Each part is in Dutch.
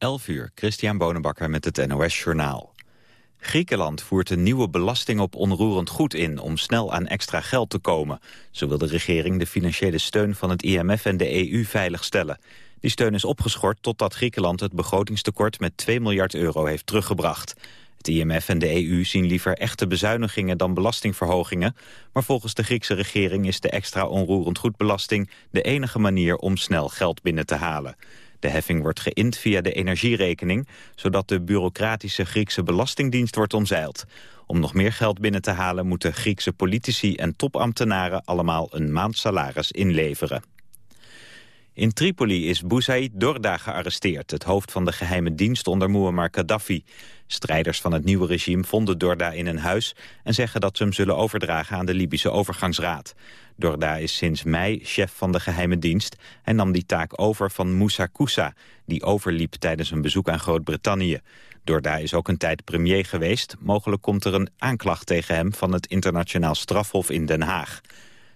11 uur, Christian Bonenbakker met het NOS Journaal. Griekenland voert een nieuwe belasting op onroerend goed in... om snel aan extra geld te komen. Zo wil de regering de financiële steun van het IMF en de EU veiligstellen. Die steun is opgeschort totdat Griekenland het begrotingstekort... met 2 miljard euro heeft teruggebracht. Het IMF en de EU zien liever echte bezuinigingen dan belastingverhogingen. Maar volgens de Griekse regering is de extra onroerend goedbelasting... de enige manier om snel geld binnen te halen. De heffing wordt geïnd via de energierekening... zodat de bureaucratische Griekse belastingdienst wordt omzeild. Om nog meer geld binnen te halen moeten Griekse politici en topambtenaren... allemaal een maand salaris inleveren. In Tripoli is Boussaid Dorda gearresteerd, het hoofd van de geheime dienst onder Muammar Gaddafi. Strijders van het nieuwe regime vonden Dorda in een huis en zeggen dat ze hem zullen overdragen aan de Libische overgangsraad. Dorda is sinds mei chef van de geheime dienst. Hij nam die taak over van Moussa Koussa, die overliep tijdens een bezoek aan Groot-Brittannië. Dorda is ook een tijd premier geweest. Mogelijk komt er een aanklacht tegen hem van het internationaal strafhof in Den Haag.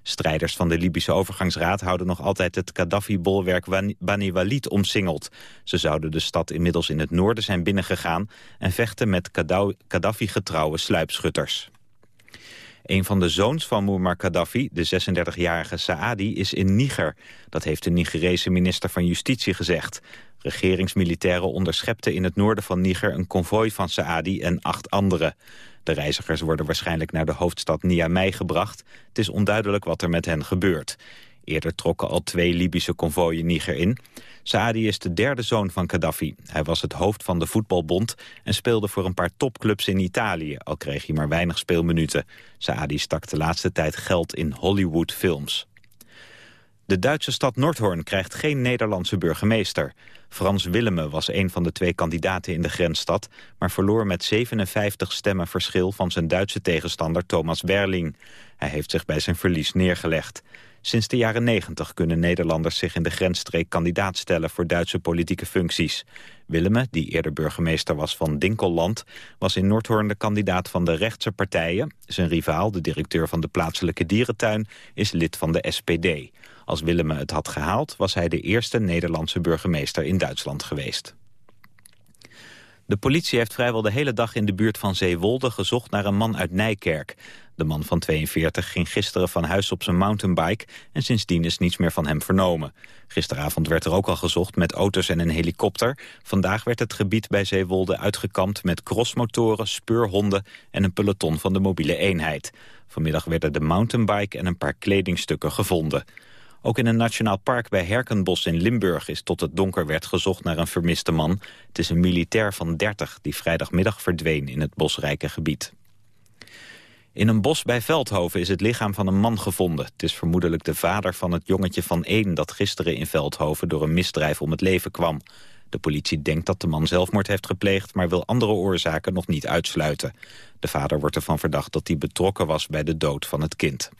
Strijders van de Libische overgangsraad houden nog altijd het Gaddafi-bolwerk Bani Walid omsingeld. Ze zouden de stad inmiddels in het noorden zijn binnengegaan en vechten met Gaddafi-getrouwe sluipschutters. Een van de zoons van Muammar Gaddafi, de 36-jarige Saadi, is in Niger. Dat heeft de Nigerese minister van Justitie gezegd. Regeringsmilitairen onderschepten in het noorden van Niger een konvooi van Saadi en acht anderen. De reizigers worden waarschijnlijk naar de hoofdstad Niamey gebracht. Het is onduidelijk wat er met hen gebeurt. Eerder trokken al twee Libische konvooien Niger in. Saadi is de derde zoon van Gaddafi. Hij was het hoofd van de voetbalbond en speelde voor een paar topclubs in Italië, al kreeg hij maar weinig speelminuten. Saadi stak de laatste tijd geld in Hollywoodfilms. De Duitse stad Noordhoorn krijgt geen Nederlandse burgemeester. Frans Willemme was een van de twee kandidaten in de grensstad... maar verloor met 57 stemmen verschil van zijn Duitse tegenstander Thomas Berling. Hij heeft zich bij zijn verlies neergelegd. Sinds de jaren 90 kunnen Nederlanders zich in de grensstreek kandidaat stellen voor Duitse politieke functies. Willemme, die eerder burgemeester was van Dinkelland, was in Noordhoorn de kandidaat van de rechtse partijen. Zijn rivaal, de directeur van de plaatselijke dierentuin, is lid van de SPD. Als Willemme het had gehaald, was hij de eerste Nederlandse burgemeester in Duitsland geweest. De politie heeft vrijwel de hele dag in de buurt van Zeewolde gezocht naar een man uit Nijkerk. De man van 42 ging gisteren van huis op zijn mountainbike en sindsdien is niets meer van hem vernomen. Gisteravond werd er ook al gezocht met auto's en een helikopter. Vandaag werd het gebied bij Zeewolde uitgekampt met crossmotoren, speurhonden en een peloton van de mobiele eenheid. Vanmiddag werden de mountainbike en een paar kledingstukken gevonden. Ook in een nationaal park bij Herkenbos in Limburg is tot het donker werd gezocht naar een vermiste man. Het is een militair van 30 die vrijdagmiddag verdween in het bosrijke gebied. In een bos bij Veldhoven is het lichaam van een man gevonden. Het is vermoedelijk de vader van het jongetje van één dat gisteren in Veldhoven door een misdrijf om het leven kwam. De politie denkt dat de man zelfmoord heeft gepleegd, maar wil andere oorzaken nog niet uitsluiten. De vader wordt ervan verdacht dat hij betrokken was bij de dood van het kind.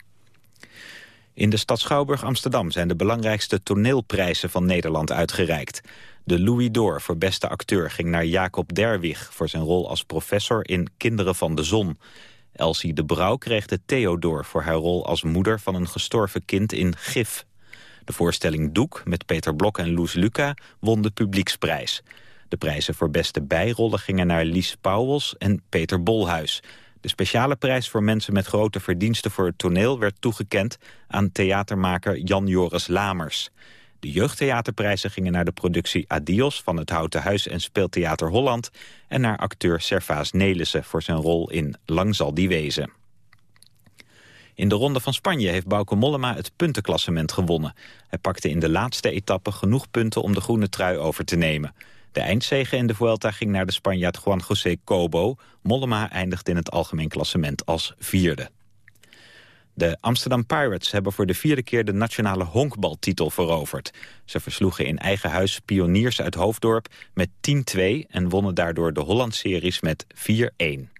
In de stad Schouwburg Amsterdam zijn de belangrijkste toneelprijzen van Nederland uitgereikt. De Louis d'Or voor beste acteur ging naar Jacob Derwig... voor zijn rol als professor in Kinderen van de Zon. Elsie de Brouw kreeg de Theodor voor haar rol als moeder... van een gestorven kind in Gif. De voorstelling Doek met Peter Blok en Loes Luca won de publieksprijs. De prijzen voor beste bijrollen gingen naar Lies Pauwels en Peter Bolhuis... De speciale prijs voor mensen met grote verdiensten voor het toneel... werd toegekend aan theatermaker Jan-Joris Lamers. De jeugdtheaterprijzen gingen naar de productie Adios... van het Houten Huis en Speeltheater Holland... en naar acteur Servaas Nelissen voor zijn rol in Lang zal die wezen. In de Ronde van Spanje heeft Bauke Mollema het puntenklassement gewonnen. Hij pakte in de laatste etappe genoeg punten om de groene trui over te nemen. De eindzege in de Vuelta ging naar de Spanjaard Juan José Cobo. Mollema eindigt in het algemeen klassement als vierde. De Amsterdam Pirates hebben voor de vierde keer de nationale honkbaltitel veroverd. Ze versloegen in eigen huis pioniers uit Hoofddorp met 10-2 en wonnen daardoor de Holland-series met 4-1.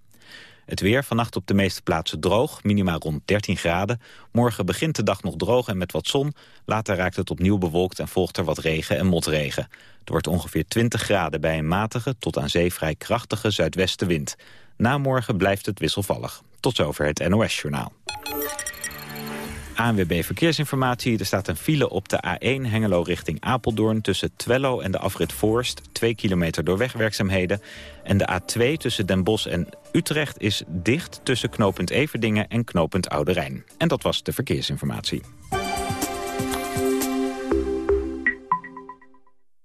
Het weer vannacht op de meeste plaatsen droog, minimaal rond 13 graden. Morgen begint de dag nog droog en met wat zon. Later raakt het opnieuw bewolkt en volgt er wat regen en motregen. Het wordt ongeveer 20 graden bij een matige tot aan zee vrij krachtige zuidwestenwind. Na morgen blijft het wisselvallig. Tot zover het NOS-journaal. ANWB Verkeersinformatie. Er staat een file op de A1 Hengelo richting Apeldoorn... tussen Twello en de afrit Voorst. Twee kilometer door wegwerkzaamheden. En de A2 tussen Den Bosch en Utrecht is dicht... tussen knooppunt Everdingen en knooppunt Oude Rijn. En dat was de verkeersinformatie.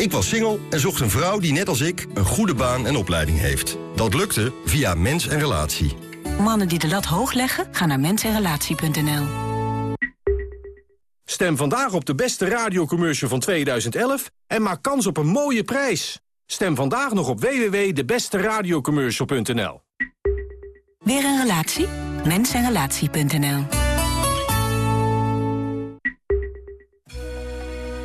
ik was single en zocht een vrouw die net als ik een goede baan en opleiding heeft. Dat lukte via Mens en Relatie. Mannen die de lat hoog leggen, gaan naar mensenrelatie.nl. Stem vandaag op de beste radiocommercial van 2011 en maak kans op een mooie prijs. Stem vandaag nog op www.debesteradiocommercial.nl. Weer een relatie? Mensenrelatie.nl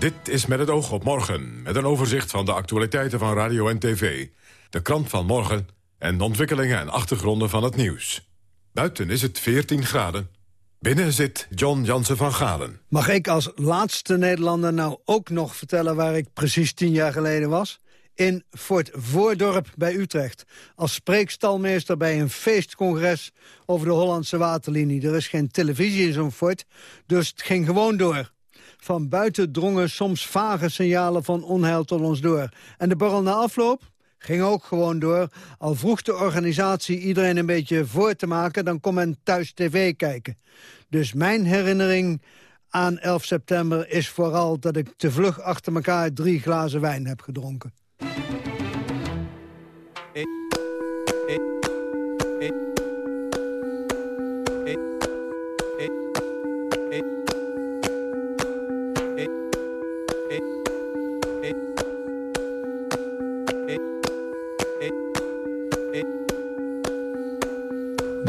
Dit is met het oog op morgen, met een overzicht van de actualiteiten van radio en tv. De krant van morgen en de ontwikkelingen en achtergronden van het nieuws. Buiten is het 14 graden. Binnen zit John Jansen van Galen. Mag ik als laatste Nederlander nou ook nog vertellen... waar ik precies tien jaar geleden was? In Fort Voordorp bij Utrecht. Als spreekstalmeester bij een feestcongres over de Hollandse waterlinie. Er is geen televisie in zo'n fort, dus het ging gewoon door. Van buiten drongen soms vage signalen van onheil tot ons door. En de borrel na afloop ging ook gewoon door. Al vroeg de organisatie iedereen een beetje voor te maken... dan kon men thuis tv kijken. Dus mijn herinnering aan 11 september is vooral... dat ik te vlug achter elkaar drie glazen wijn heb gedronken.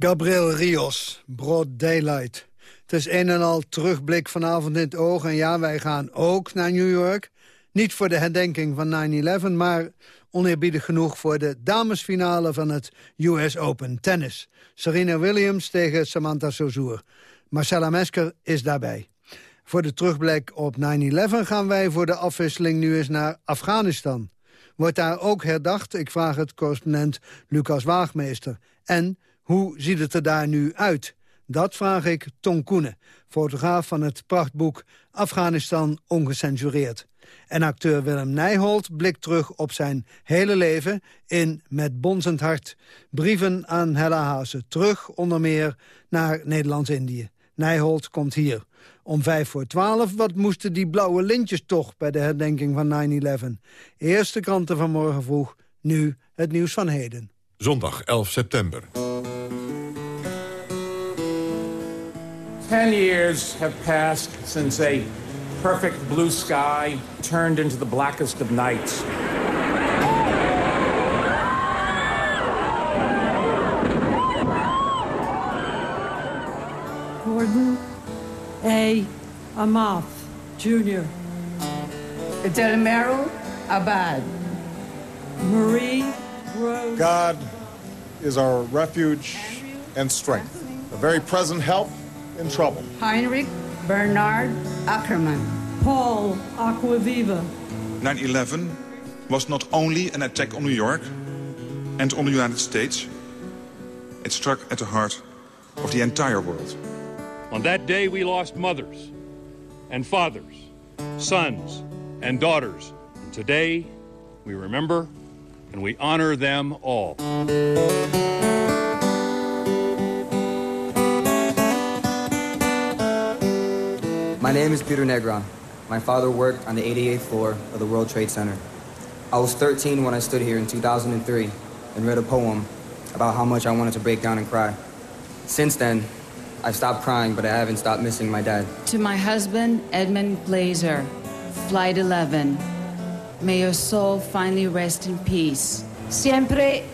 Gabriel Rios, Broad Daylight. Het is een en al terugblik vanavond in het oog. En ja, wij gaan ook naar New York. Niet voor de herdenking van 9-11, maar oneerbiedig genoeg... voor de damesfinale van het US Open Tennis. Serena Williams tegen Samantha Sozour. Marcella Mesker is daarbij. Voor de terugblik op 9-11 gaan wij voor de afwisseling nu eens naar Afghanistan. Wordt daar ook herdacht? Ik vraag het correspondent Lucas Waagmeester. En hoe ziet het er daar nu uit? Dat vraag ik Ton Koenen, fotograaf van het prachtboek Afghanistan ongecensureerd. En acteur Willem Nijholt blikt terug op zijn hele leven in Met Bonzend Hart. Brieven aan Hella Haase, terug onder meer naar Nederlands-Indië. Nijholt komt hier. Om vijf voor twaalf, wat moesten die blauwe lintjes toch bij de herdenking van 9-11? Eerste kranten van morgen vroeg, nu het nieuws van heden. Zondag 11 september. Ten years have passed since a perfect blue sky turned into the blackest of nights. Gordon A. Amath, Jr. Delmero Abad. Marie Rose. God is our refuge and strength, a very present help in trouble. Heinrich Bernard Ackerman. Paul Aquaviva. 9-11 was not only an attack on New York and on the United States. It struck at the heart of the entire world. On that day, we lost mothers and fathers, sons and daughters. And today, we remember and we honor them all. My name is Peter Negron. My father worked on the 88th floor of the World Trade Center. I was 13 when I stood here in 2003 and read a poem about how much I wanted to break down and cry. Since then, I've stopped crying, but I haven't stopped missing my dad. To my husband, Edmund Glazer, Flight 11. May your soul finally rest in peace. Siempre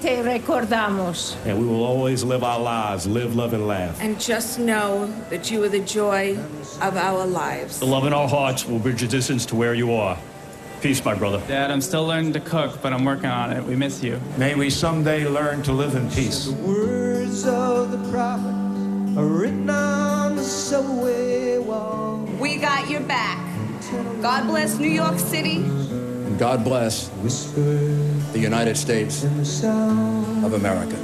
te recordamos. And we will always live our lives, live, love, and laugh. And just know that you are the joy of our lives. The love in our hearts will bridge the distance to where you are. Peace, my brother. Dad, I'm still learning to cook, but I'm working on it. We miss you. May we someday learn to live in peace. The words of the prophet are written on the subway wall. We got your back. God bless New York City. God bless the United States of America.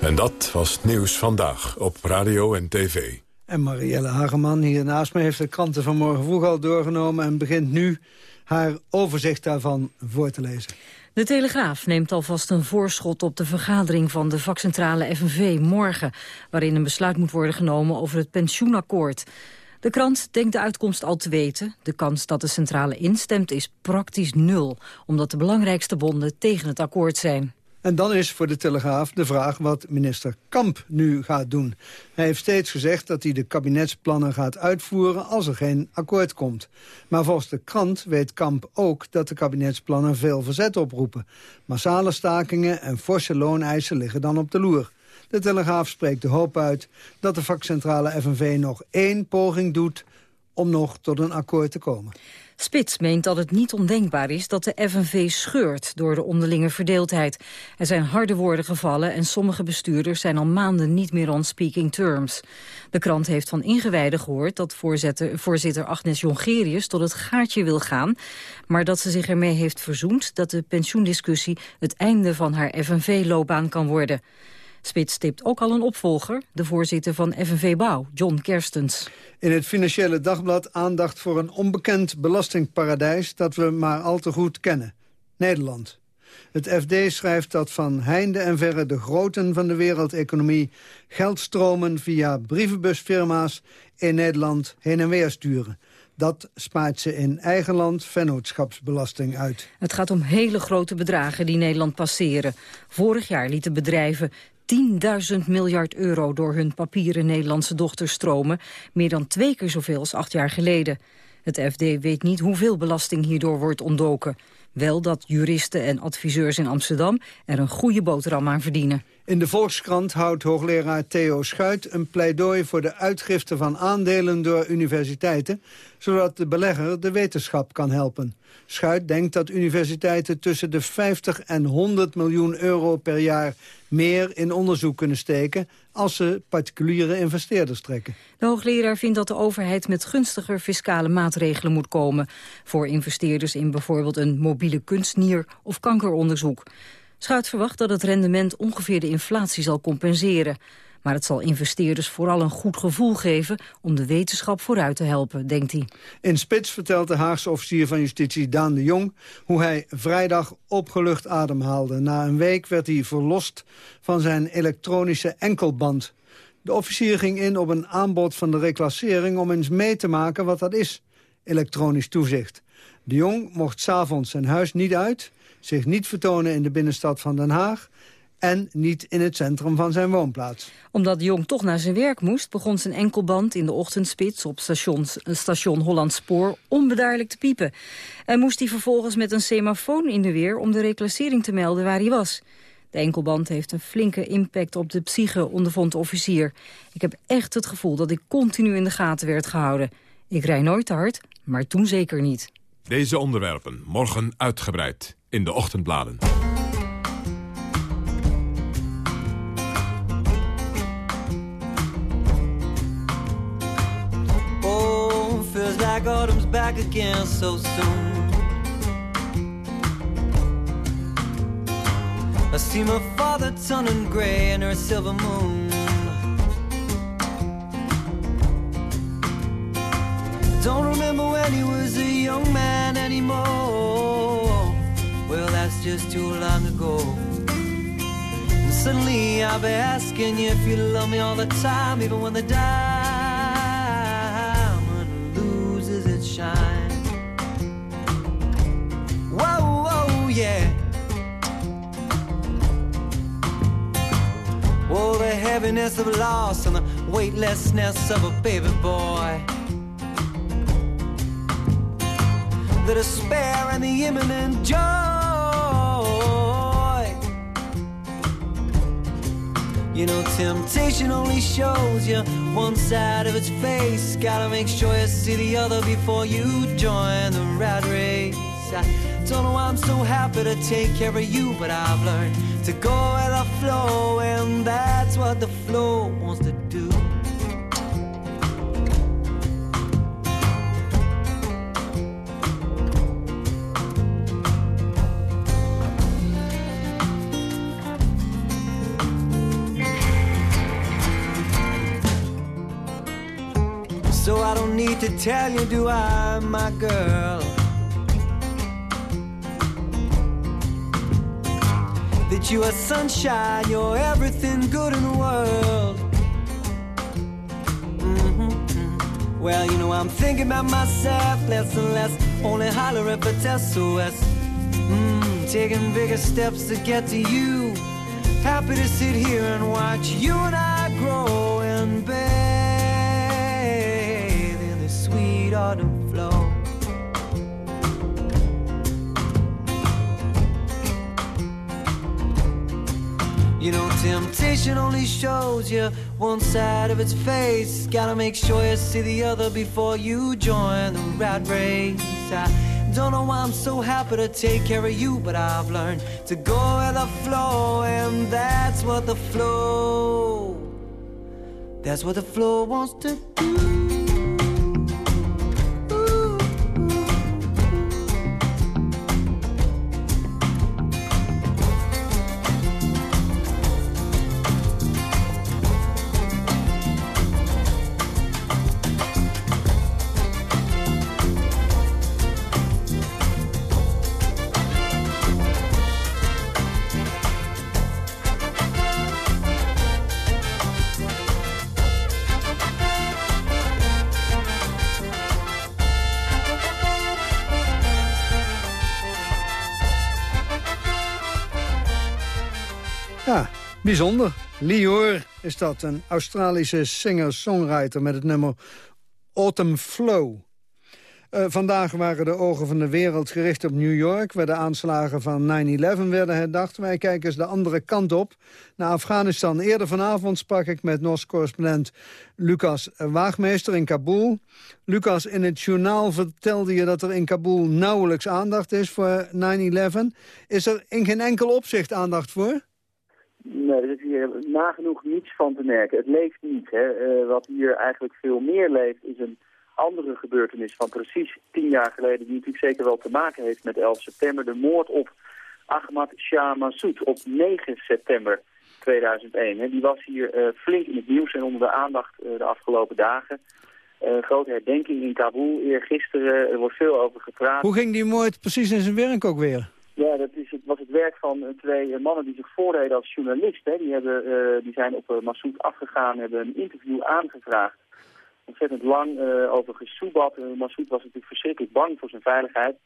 En dat was het nieuws vandaag op radio en tv. En Marielle Hageman hier naast me heeft de kranten van morgen vroeg al doorgenomen... en begint nu haar overzicht daarvan voor te lezen. De Telegraaf neemt alvast een voorschot op de vergadering van de vakcentrale FNV morgen, waarin een besluit moet worden genomen over het pensioenakkoord. De krant denkt de uitkomst al te weten. De kans dat de centrale instemt is praktisch nul, omdat de belangrijkste bonden tegen het akkoord zijn. En dan is voor de Telegraaf de vraag wat minister Kamp nu gaat doen. Hij heeft steeds gezegd dat hij de kabinetsplannen gaat uitvoeren als er geen akkoord komt. Maar volgens de krant weet Kamp ook dat de kabinetsplannen veel verzet oproepen. Massale stakingen en forse looneisen liggen dan op de loer. De Telegraaf spreekt de hoop uit dat de vakcentrale FNV nog één poging doet om nog tot een akkoord te komen. Spits meent dat het niet ondenkbaar is dat de FNV scheurt door de onderlinge verdeeldheid. Er zijn harde woorden gevallen en sommige bestuurders zijn al maanden niet meer on speaking terms. De krant heeft van ingewijden gehoord dat voorzitter, voorzitter Agnes Jongerius tot het gaatje wil gaan, maar dat ze zich ermee heeft verzoend dat de pensioendiscussie het einde van haar FNV-loopbaan kan worden. Spits tipt ook al een opvolger, de voorzitter van FNV Bouw, John Kerstens. In het Financiële Dagblad aandacht voor een onbekend belastingparadijs... dat we maar al te goed kennen. Nederland. Het FD schrijft dat van heinde en verre de groten van de wereldeconomie... geldstromen via brievenbusfirma's in Nederland heen en weer sturen. Dat spaart ze in eigen land vennootschapsbelasting uit. Het gaat om hele grote bedragen die Nederland passeren. Vorig jaar lieten bedrijven 10.000 miljard euro door hun papieren Nederlandse dochters stromen. Meer dan twee keer zoveel als acht jaar geleden. Het FD weet niet hoeveel belasting hierdoor wordt ontdoken. Wel dat juristen en adviseurs in Amsterdam er een goede boterham aan verdienen. In de Volkskrant houdt hoogleraar Theo Schuit een pleidooi voor de uitgifte van aandelen door universiteiten, zodat de belegger de wetenschap kan helpen. Schuit denkt dat universiteiten tussen de 50 en 100 miljoen euro per jaar meer in onderzoek kunnen steken als ze particuliere investeerders trekken. De hoogleraar vindt dat de overheid met gunstiger fiscale maatregelen moet komen voor investeerders in bijvoorbeeld een mobiele kunstnier of kankeronderzoek. Schuit verwacht dat het rendement ongeveer de inflatie zal compenseren. Maar het zal investeerders vooral een goed gevoel geven om de wetenschap vooruit te helpen, denkt hij. In Spits vertelt de Haagse officier van justitie Daan de Jong... hoe hij vrijdag opgelucht ademhaalde. Na een week werd hij verlost van zijn elektronische enkelband. De officier ging in op een aanbod van de reclassering... om eens mee te maken wat dat is, elektronisch toezicht. De Jong mocht s'avonds zijn huis niet uit zich niet vertonen in de binnenstad van Den Haag en niet in het centrum van zijn woonplaats. Omdat Jong toch naar zijn werk moest... begon zijn enkelband in de ochtendspits op stations, station Hollandspoor onbeduidelijk te piepen. En moest hij vervolgens met een semafoon in de weer... om de reclassering te melden waar hij was. De enkelband heeft een flinke impact op de psyche, ondervond de officier. Ik heb echt het gevoel dat ik continu in de gaten werd gehouden. Ik rij nooit te hard, maar toen zeker niet. Deze onderwerpen morgen uitgebreid in de ochtendbladen. Oh, feels like autumn's back again so soon. I see my father turning gray in her silver moon. Don't remember when he was a young man anymore. Well, that's just too long ago. And suddenly I'll be asking you if you love me all the time, even when the diamond loses its shine. Whoa, whoa, yeah. Oh, the heaviness of loss and the weightlessness of a baby boy. The despair and the imminent joy. You know, temptation only shows you one side of its face. Gotta make sure you see the other before you join the rat race. I don't know why I'm so happy to take care of you, but I've learned to go with the flow, and that's what the flow wants to to tell you, do I, my girl? That you are sunshine, you're everything good in the world. Mm-hmm. Well, you know, I'm thinking about myself less and less, only holler if it's SOS. Mm, taking bigger steps to get to you. Happy to sit here and watch you and I autumn flow. You know, temptation only shows you one side of its face. Gotta make sure you see the other before you join the rat race. I don't know why I'm so happy to take care of you, but I've learned to go with the flow, and that's what the flow, that's what the flow wants to do. Bijzonder. Lior is dat, een Australische singer-songwriter met het nummer Autumn Flow. Uh, vandaag waren de ogen van de wereld gericht op New York... waar de aanslagen van 9-11 werden herdacht. Wij kijken eens de andere kant op, naar Afghanistan. Eerder vanavond sprak ik met NOS-correspondent Lucas Waagmeester in Kabul. Lucas, in het journaal vertelde je dat er in Kabul nauwelijks aandacht is voor 9-11. Is er in geen enkel opzicht aandacht voor? Nee, er is hier nagenoeg niets van te merken. Het leeft niet. Hè. Uh, wat hier eigenlijk veel meer leeft is een andere gebeurtenis van precies tien jaar geleden... die natuurlijk zeker wel te maken heeft met 11 september. De moord op Ahmad Shah Massoud op 9 september 2001. Hè. Die was hier uh, flink in het nieuws en onder de aandacht uh, de afgelopen dagen. grote herdenking in Kabul eergisteren. Er wordt veel over gepraat. Hoe ging die moord precies in zijn werk ook weer? Ja, dat is, was het werk van twee mannen die zich voordeden als journalist. Hè. Die, hebben, uh, die zijn op uh, Massoud afgegaan, hebben een interview aangevraagd. Ontzettend lang uh, over gesoebat. Massoud was natuurlijk verschrikkelijk bang voor zijn veiligheid.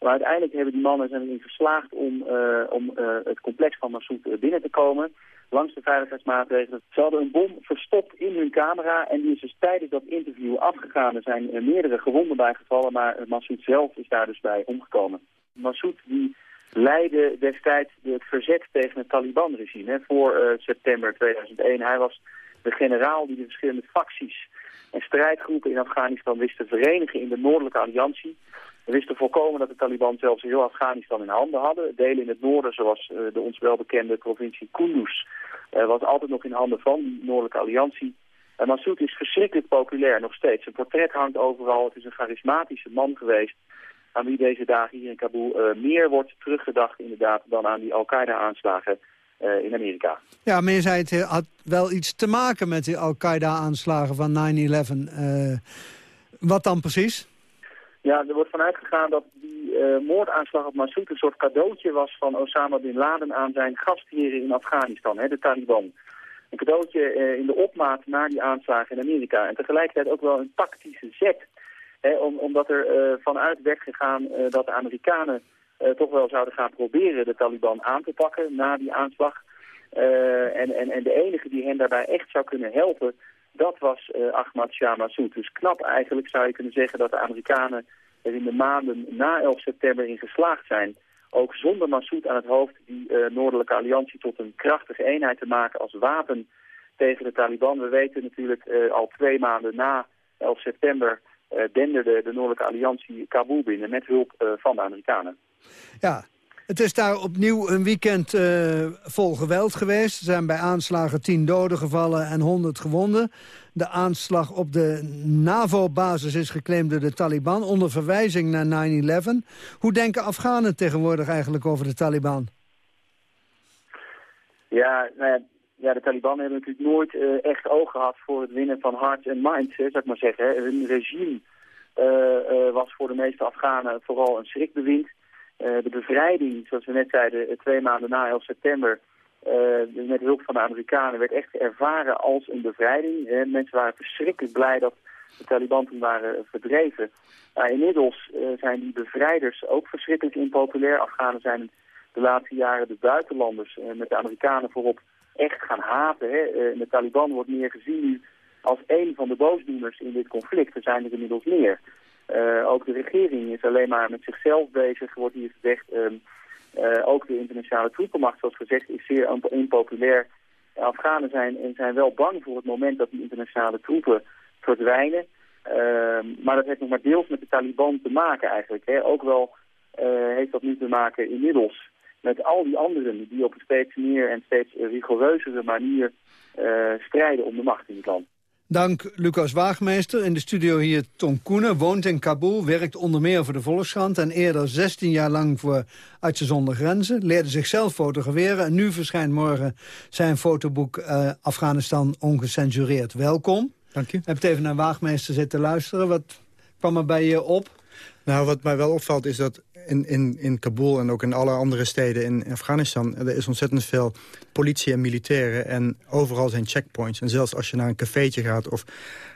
Maar uiteindelijk hebben die mannen zijn erin geslaagd om, om het complex van Massoud binnen te komen. Langs de veiligheidsmaatregelen. Ze hadden een bom verstopt in hun camera en die is dus tijdens dat interview afgegaan. Er zijn meerdere gewonden bijgevallen, maar Massoud zelf is daar dus bij omgekomen. Massoud die leidde destijds het verzet tegen het Taliban-regime voor uh, september 2001. Hij was de generaal die de verschillende facties en strijdgroepen in Afghanistan wist te verenigen in de Noordelijke Alliantie. We wisten te voorkomen dat de Taliban zelfs heel Afghanistan in handen hadden. Delen in het noorden, zoals uh, de ons welbekende provincie Kunduz, uh, was altijd nog in handen van die Noordelijke Alliantie. En Massoud is verschrikkelijk populair, nog steeds. Zijn portret hangt overal. Het is een charismatische man geweest aan wie deze dagen hier in Kabul uh, meer wordt teruggedacht inderdaad dan aan die Al-Qaeda-aanslagen uh, in Amerika. Ja, maar je zei het had wel iets te maken met die Al-Qaeda-aanslagen van 9-11. Uh, wat dan precies? Ja, er wordt vanuit gegaan dat die moordaanslag op Massoud een soort cadeautje was van Osama Bin Laden aan zijn gastheren in Afghanistan, hè, de Taliban. Een cadeautje in de opmaat naar die aanslagen in Amerika. En tegelijkertijd ook wel een tactische zet om, omdat er uh, vanuit werd gegaan uh, dat de Amerikanen uh, toch wel zouden gaan proberen de Taliban aan te pakken na die aanslag. en, en, en de enige die hen daarbij echt zou kunnen helpen, dat was Ahmad Shah Massoud. Dus knap eigenlijk zou je kunnen zeggen dat de Amerikanen er in de maanden na 11 september in geslaagd zijn ook zonder Massoud aan het hoofd die Noordelijke Alliantie tot een krachtige eenheid te maken als wapen tegen de Taliban. We weten natuurlijk al twee maanden na 11 september denderde de Noordelijke Alliantie Kabul binnen met hulp uh, van de Amerikanen. Ja, het is daar opnieuw een weekend uh, vol geweld geweest. Er zijn bij aanslagen tien doden gevallen en 100 gewonden. De aanslag op de NAVO-basis is geclaimd door de Taliban... onder verwijzing naar 9-11. Hoe denken Afghanen tegenwoordig eigenlijk over de Taliban? Ja, nou ja, ja, de Taliban hebben natuurlijk nooit uh, echt oog gehad voor het winnen van hearts en minds, hè, zou ik maar zeggen. Hè. Hun regime uh, uh, was voor de meeste Afghanen vooral een schrikbewind. de bevrijding, zoals we net zeiden, twee maanden na 11 september, met hulp van de Amerikanen, werd echt ervaren als een bevrijding. Hè. Mensen waren verschrikkelijk blij dat de Taliban toen waren verdreven. inmiddels zijn die bevrijders ook verschrikkelijk impopulair. Afghanen zijn de laatste jaren de buitenlanders met de Amerikanen voorop echt gaan haten. Hè. de Taliban wordt meer gezien als een van de boosdoeners in dit conflict. Er zijn er inmiddels meer. ook de regering is alleen maar met zichzelf bezig, wordt hier gezegd. Ehm, ook de internationale troepenmacht, zoals gezegd, is zeer impopulair. Afghanen zijn, zijn wel bang voor het moment dat die internationale troepen verdwijnen. Ehm, maar dat heeft nog maar deels met de Taliban te maken eigenlijk. Hè. Ook wel heeft dat nu te maken inmiddels met al die anderen die op een steeds meer en steeds rigoureuzere manier uh, strijden om de macht in het land. Dank Lucas Waagmeester. In de studio hier Tom Koenen, woont in Kabul, werkt onder meer voor de Volkskrant... en eerder 16 jaar lang voor Artsen zonder Grenzen. Leerde zichzelf fotograferen en nu verschijnt morgen zijn fotoboek uh, Afghanistan ongecensureerd. Welkom. Dank je. Heb het even naar Waagmeester zitten luisteren. Wat kwam er bij je op? Nou, wat mij wel opvalt is dat in, in, in Kabul en ook in alle andere steden in Afghanistan... er is ontzettend veel politie en militairen en overal zijn checkpoints. En zelfs als je naar een cafeetje gaat of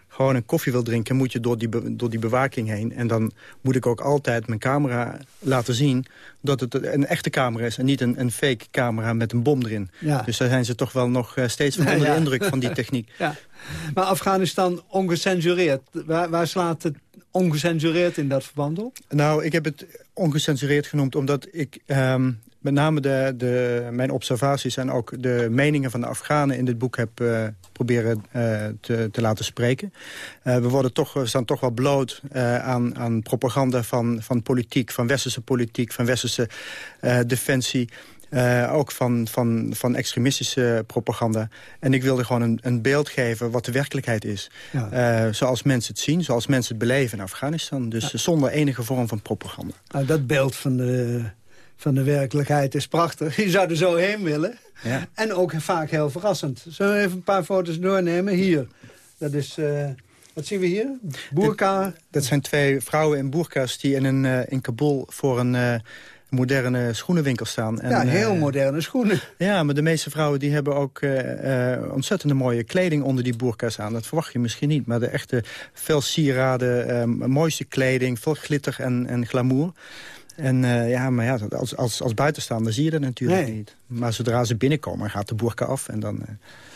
gewoon een koffie wil drinken... moet je door die, door die bewaking heen. En dan moet ik ook altijd mijn camera laten zien... dat het een echte camera is en niet een, een fake camera met een bom erin. Ja. Dus daar zijn ze toch wel nog eh, steeds van onder de indruk van die techniek. Ja. Maar Afghanistan ongecensureerd. Waar, waar slaat het ongecensureerd in dat verband op? Nou, ik heb het ongecensureerd genoemd omdat ik ehm, met name de, de, mijn observaties en ook de meningen van de Afghanen in dit boek heb uh, proberen uh, te, te, laten spreken. Uh, we, worden toch, we staan toch wel bloot aan, aan propaganda van, van politiek, van westerse politiek, van westerse defensie. Uh, ook van, van, van extremistische propaganda. En ik wilde gewoon een, een beeld geven wat de werkelijkheid is. Ja. Uh, zoals mensen het zien, zoals mensen het beleven in Afghanistan. Dus ja. zonder enige vorm van propaganda. Nou, dat beeld van de, van de werkelijkheid is prachtig. Je zou er zo heen willen. Ja. En ook vaak heel verrassend. Zullen we even een paar foto's doornemen? Hier, dat is... Uh, wat zien we hier? Boerka. Dat, dat, zijn twee vrouwen in boerka's die in, een, in Kabul voor een moderne schoenenwinkel staan. En, ja, heel uh, moderne schoenen. Ja, maar de meeste vrouwen die hebben ook uh, uh, ontzettende mooie kleding onder die boerka's aan. Dat verwacht je misschien niet, maar de echte veel sieraden, mooiste kleding, veel glitter en, en glamour. En ja, maar ja, als, als, als buitenstaander zie je dat natuurlijk nee. niet. Maar zodra ze binnenkomen, gaat de boerka af en dan...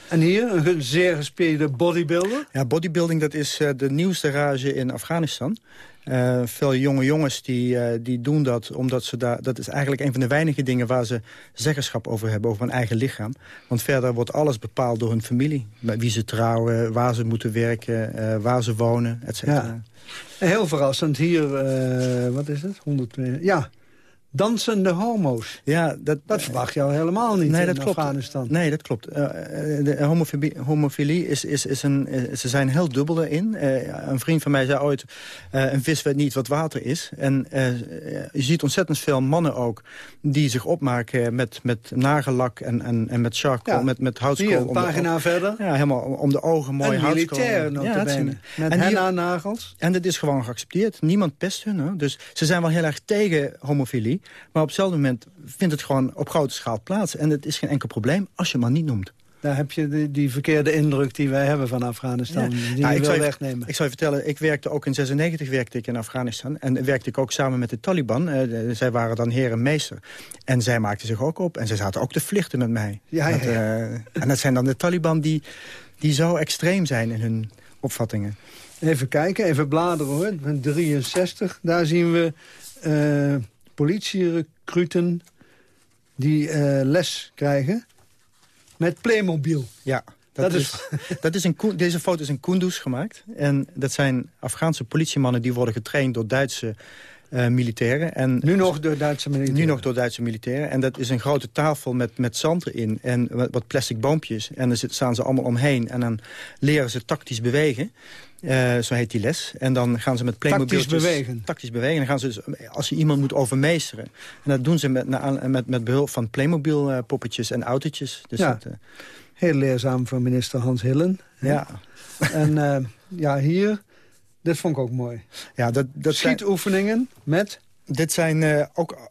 En hier, een zeer gespeelde bodybuilder? Ja, bodybuilding dat is de nieuwste rage in Afghanistan. Uh, veel jonge jongens die, uh, die doen dat omdat ze daar... Dat is eigenlijk een van de weinige dingen waar ze zeggenschap over hebben... over hun eigen lichaam. Want verder wordt alles bepaald door hun familie. Met wie ze trouwen, waar ze moeten werken, uh, waar ze wonen, et cetera. Ja. Heel verrassend. Hier, wat is het? 100, ja, dansende homo's. Ja, dat, dat verwacht je al helemaal niet nee, in dat Afghanistan. Nee, dat klopt. Uh, de homofilie, homofilie is, is, is een... Ze zijn heel dubbel erin. Uh, een vriend van mij zei ooit... Een vis weet niet wat water is. En je ziet ontzettend veel mannen ook... die zich opmaken met, met nagellak en, en, en met charcoal, ja. met, met houtskool. Hier, een pagina verder. Ja, helemaal om de ogen mooi en houtskool. militair ja, met henna-nagels. En dat is gewoon geaccepteerd. Niemand pest hun. Hè? Dus ze zijn wel heel erg tegen homofilie. Maar op hetzelfde moment vindt het gewoon op grote schaal plaats. En het is geen enkel probleem als je maar niet noemt. Daar heb je die, die, verkeerde indruk die wij hebben van Afghanistan. Die ja, ik wil wegnemen. Ik zou je vertellen, ik werkte ook in 96 werkte ik in Afghanistan. En werkte ik ook samen met de Taliban. Uh, zij waren dan heer en meester. En zij maakten zich ook op. En zij zaten ook te vlichten met mij. Ja, ja, uh, en dat zijn dan de Taliban die, die zo extreem zijn in hun opvattingen. Even kijken, even bladeren hoor. 63, daar zien we... Uh, politierecruten die uh, les krijgen met Playmobil. Ja, dat, dat is, dat is een, deze foto is in Kunduz gemaakt. En dat zijn Afghaanse politiemannen die worden getraind door Duitse uh, militairen. En nu nog door Duitse militairen? Nu nog door Duitse militairen. En dat is een grote tafel met, met zand erin en wat plastic boompjes. En dan staan ze allemaal omheen en dan leren ze tactisch bewegen. Uh, zo heet die les. En dan gaan ze met Playmobil... Tactisch bewegen. Tactisch bewegen. En dan gaan ze dus, als je iemand moet overmeesteren. En dat doen ze met, met, met behulp van Playmobil uh, poppetjes en autootjes. Dus ja. dat, uh... Heel leerzaam voor minister Hans Hillen. Ja. En ja, hier... Dit vond ik ook mooi. Ja, dat, dat Schietoefeningen met... Dit zijn ook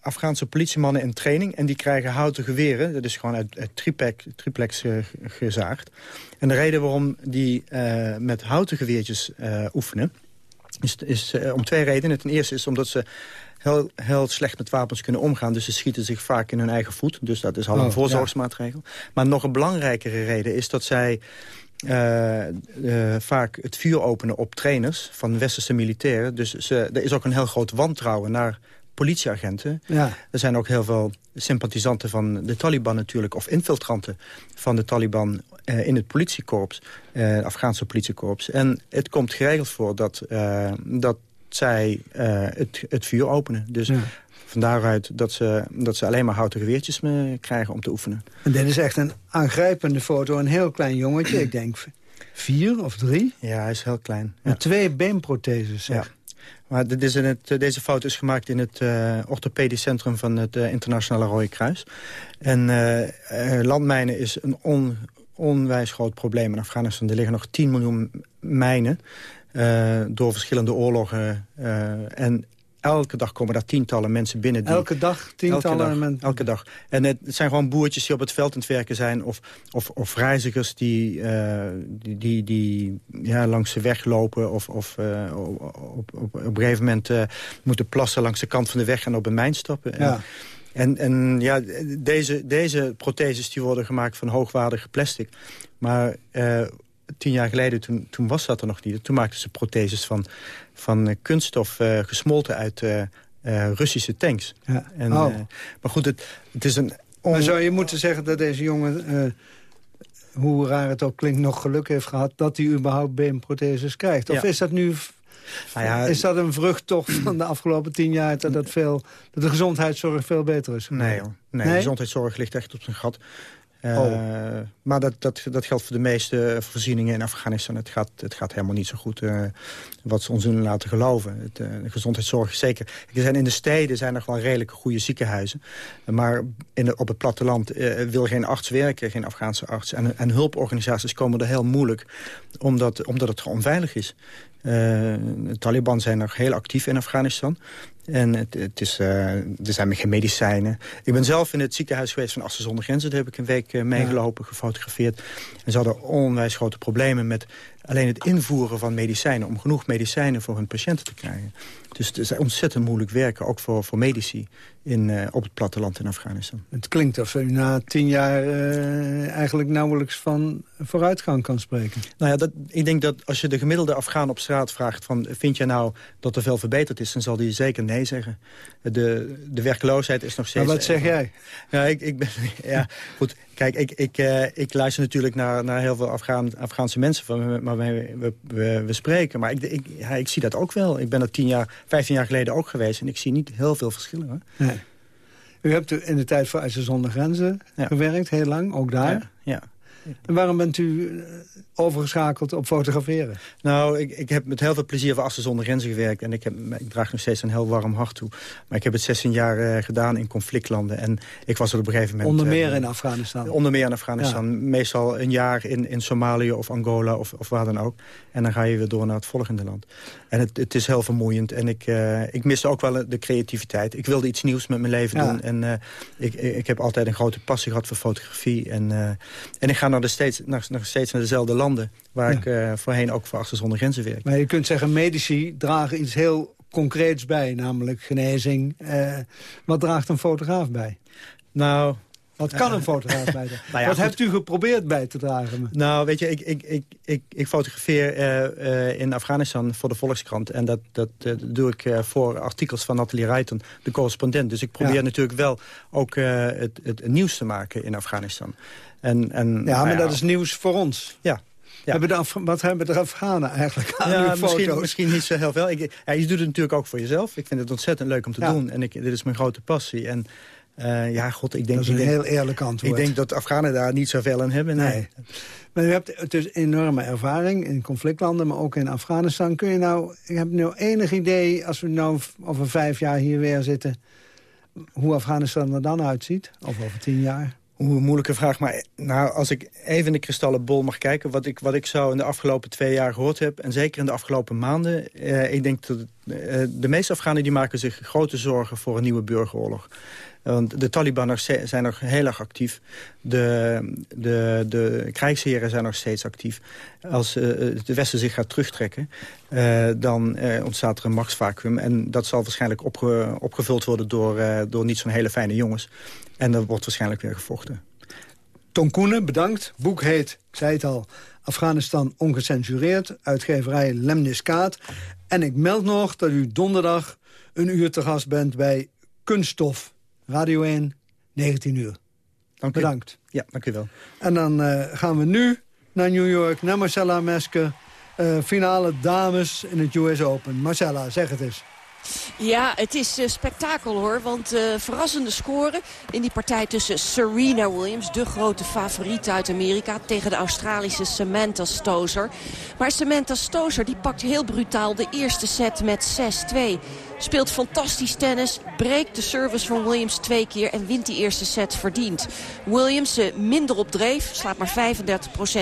Afghaanse politiemannen in training. En die krijgen houten geweren. Dat is gewoon uit, uit triplex, triplex uh, gezaagd. En de reden waarom die met houten geweertjes oefenen... Is, is eh, om twee redenen. Ten eerste is omdat ze heel, heel slecht met wapens kunnen omgaan. Dus ze schieten zich vaak in hun eigen voet. Dus dat is al een Oh, voorzorgsmaatregel. Maar nog een belangrijkere reden is dat zij... eh, eh, vaak het vuur openen op trainers van westerse militairen. Dus ze, er is ook een heel groot wantrouwen naar politieagenten. Ja. Er zijn ook heel veel sympathisanten van de Taliban natuurlijk... of infiltranten van de Taliban eh, in het politiekorps, het Afghaanse politiekorps. En het komt geregeld voor dat, dat zij eh, het, het vuur openen. Dus van daaruit dat ze, dat ze alleen maar houten geweertjes eh, krijgen om te oefenen. En dit is echt een aangrijpende foto. Een heel klein jongetje, ik denk vier of drie. Ja, hij is heel klein. Met twee beenprotheses. zeg. Ja. Maar dit is in het, eh, deze foto is gemaakt in het orthopedisch centrum van het Internationale Rode Kruis. En landmijnen is een on, onwijs groot probleem in Afghanistan. Er liggen nog 10 miljoen mijnen door verschillende oorlogen. eh, en elke dag komen daar tientallen mensen binnen. Die, Elke dag tientallen elke dag, mensen. Elke dag. En het, zijn gewoon boertjes die op het veld aan het werken zijn... of, of, of reizigers die, eh, die, die, die ja, langs de weg lopen... of, of eh, op, op, op, op een gegeven moment eh, moeten plassen langs de kant van de weg... en op een mijn stappen. En- Ja. En, en ja, deze, deze protheses die worden gemaakt van hoogwaardige plastic. Maar eh, tien jaar geleden, toen, toen was dat er nog niet. Toen maakten ze protheses van, van eh, kunststof eh, gesmolten uit eh, Russische tanks. Ja. En, Oh. maar goed, het, het is een... Maar zou je moeten zeggen dat deze jongen, hoe raar het ook klinkt, nog geluk heeft gehad... dat hij überhaupt beenprotheses krijgt? Of Ja. is dat nu... Nou ja, is dat een vrucht toch van de afgelopen tien jaar... dat, dat, veel, dat de gezondheidszorg veel beter is? Nee, hoor. nee, Nee? de gezondheidszorg ligt echt op zijn gat. Eh, Oh. Maar dat, dat, dat geldt voor de meeste voorzieningen in Afghanistan. Het gaat, het gaat helemaal niet zo goed eh, wat ze ons willen laten geloven. Het, eh, de gezondheidszorg zeker... Er zijn in de steden zijn nog wel redelijk goede ziekenhuizen. Maar in op het platteland eh, wil geen arts werken, geen Afghaanse arts. En, en hulporganisaties komen er heel moeilijk, omdat, omdat het gewoon onveilig is. Eh, de Taliban zijn nog heel actief in Afghanistan. En het, het is, eh, er zijn geen medicijnen. Ik ben zelf in het ziekenhuis geweest van Artsen zonder Grenzen. Daar heb ik een week eh, meegelopen, gefotografeerd. En ze hadden onwijs grote problemen met alleen het invoeren van medicijnen... om genoeg medicijnen voor hun patiënten te krijgen. Dus het is ontzettend moeilijk werken, ook voor, voor medici... In, eh, op het platteland in Afghanistan. Het klinkt of u na tien jaar eh, eigenlijk nauwelijks van vooruitgang kan spreken. Nou ja, dat, ik denk dat als je de gemiddelde Afghaan op straat vraagt... van vind je nou dat er veel verbeterd is, dan zal die zeker nee zeggen. De, de werkloosheid is nog steeds... Maar wat zeg jij? Ja, ik, ik ben, ja goed. Kijk, ik, ik, eh, ik luister natuurlijk naar, naar heel veel Afghaan, Afghaanse mensen... Van, maar we, we, we, spreken. Maar ik, ik, ja, ik zie dat ook wel. Ik ben er tien jaar, vijftien jaar geleden ook geweest... en ik zie niet heel veel verschillen. Hoor. Nee. U hebt in de tijd voor Artsen zonder Grenzen gewerkt, heel lang, ook daar. Ja, ja. En waarom bent u overgeschakeld op fotograferen? Nou, ik, ik heb met heel veel plezier voor Artsen zonder Grenzen gewerkt. En ik, heb, ik draag nog steeds een heel warm hart toe. Maar ik heb het 16 jaar eh, gedaan in conflictlanden. En ik was er op een gegeven moment... Onder meer eh, in Afghanistan. Onder meer in Afghanistan. Meestal een jaar in, in Somalië of Angola of, of waar dan ook. En dan ga je weer door naar het volgende land. En het, het is heel vermoeiend. En ik, uh, ik miste ook wel de creativiteit. Ik wilde iets nieuws met mijn leven Ja. doen. En ik, ik heb altijd een grote passie gehad voor fotografie. En, en ik ga nog steeds, nog, nog steeds naar dezelfde landen... waar Ja. ik uh, voorheen ook voor Artsen zonder Grenzen werk. Maar je kunt zeggen, medici dragen iets heel concreets bij, namelijk genezing. Eh, wat draagt een fotograaf bij? Nou... Wat kan een fotograaf bijdragen? Nou ja, wat goed. hebt u geprobeerd bij te dragen? Nou, weet je, ik, ik, ik, ik, ik fotografeer uh, in Afghanistan voor de Volkskrant. En dat, dat uh, doe ik voor artikels van Nathalie Reiten, de correspondent. Dus ik probeer Ja. natuurlijk wel ook het, het, het nieuws te maken in Afghanistan. En, en, Ja, nou maar dat is nieuws voor ons. Ja. Hebben de Af- wat hebben de Afghanen eigenlijk aan Ja, misschien, foto's? misschien niet zo heel veel. Ik, ja, je doet het natuurlijk ook voor jezelf. Ik vind het ontzettend leuk om te Ja. doen. En ik, dit is mijn grote passie. En uh, ja, god, ik denk... Dat is een denk, heel eerlijk antwoord. Ik denk dat Afghanen daar niet zoveel aan hebben. Nee. Nee. Maar u hebt dus enorme ervaring in conflictlanden, maar ook in Afghanistan. Kun je nou, ik heb nu enig idee, als we nou over vijf jaar hier weer zitten... hoe Afghanistan er dan uitziet? Of over tien jaar? Hoe moeilijke vraag, maar nou, als ik even in de kristallen bol mag kijken... wat ik, wat ik zo in de afgelopen twee jaar gehoord heb... en zeker in de afgelopen maanden... Eh, ik denk dat De, de meeste Afghanen die maken zich grote zorgen voor een nieuwe burgeroorlog. Want de Taliban zijn nog heel erg actief. De, de, de krijgsheren zijn nog steeds actief. Als uh, de Westen zich gaat terugtrekken, uh, dan ontstaat er een machtsvacuum. En dat zal waarschijnlijk opge, opgevuld worden door, door niet zo'n hele fijne jongens. En er wordt waarschijnlijk weer gevochten. Ton Koenen, bedankt. Boek heet, ik zei het al, Afghanistan ongecensureerd. Uitgeverij Lemniskaat. En ik meld nog dat u donderdag een uur te gast bent bij Kunststof. Radio 1, 19 uur. Dank u. Bedankt. Ja, dank u wel. En dan uh, gaan we nu naar New York, naar Marcella Meske. Uh, finale dames in het US Open. Marcella, zeg het eens. Ja, het is uh, spektakel hoor. Want uh, verrassende scoren in die partij tussen Serena Williams... de grote favoriete uit Amerika... tegen de Australische Samantha Stozer. Maar Samantha Stozer die pakt heel brutaal de eerste set met 6-2. Speelt fantastisch tennis, breekt de service van Williams twee keer... en wint die eerste set verdiend. Williams uh, minder op dreef, slaat maar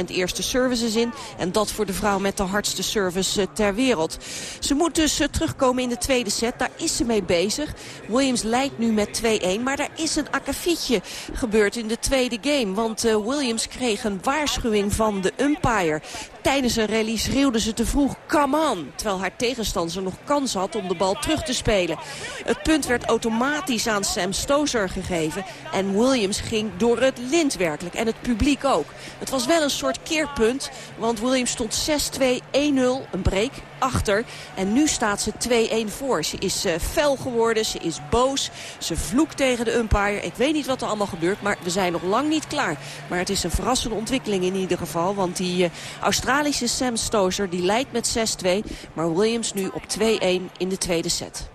35% eerste services in. En dat voor de vrouw met de hardste service uh, ter wereld. Ze moet dus uh, terugkomen in de tweede set. Daar is ze mee bezig. Williams leidt nu met 2-1. Maar daar is een akkefietje gebeurd in de tweede game. Want Williams kreeg een waarschuwing van de umpire. Tijdens een rally schreeuwde ze te vroeg, come on. Terwijl haar tegenstander nog kans had om de bal terug te spelen. Het punt werd automatisch aan Sam Stozer gegeven. En Williams ging door het lint werkelijk. En het publiek ook. Het was wel een soort keerpunt. Want Williams stond 6-2, 1-0, een break achter. En nu staat ze 2-1 voor. Ze is uh, fel geworden, ze is boos. Ze vloekt tegen de umpire. Ik weet niet wat er allemaal gebeurt, maar we zijn nog lang niet klaar. Maar het is een verrassende ontwikkeling in ieder geval. Want die uh, Australische Sam Stozer die leidt met 6-2. Maar Williams nu op 2-1 in de tweede set.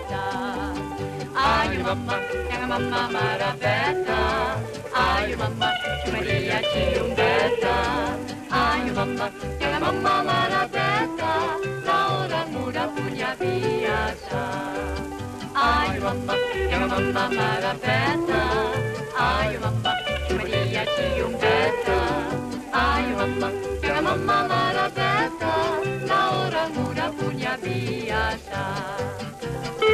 beta. Ai, mamma, a mamma marabeta. Ai, mamma, que Maria te um beta. Ai, mamma, é mamma marabeta. Laura mura punha Ay Ai, mamma, é mamma marabeta. Ai, mamma, que Maria te um beta. Ai, mamma, é mamma marabeta. Laura mura punha viaja.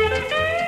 Música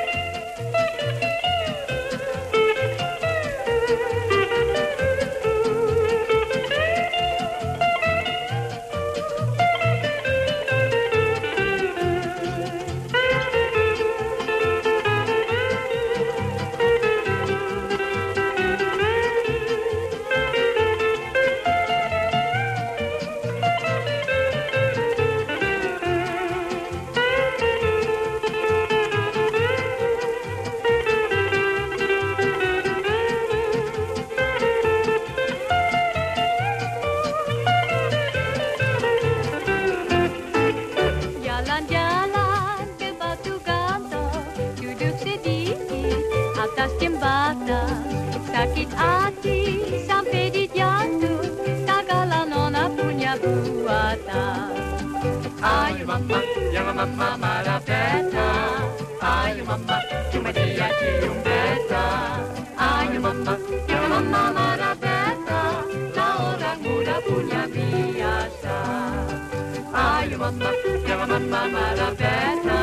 Leva mama, para a festa mama, mamá, que uma dia te um beta Ai, mamá, que uma mamá para a festa Na hora oh, mura punha minha chá Ai, mamá, leva mamá para a festa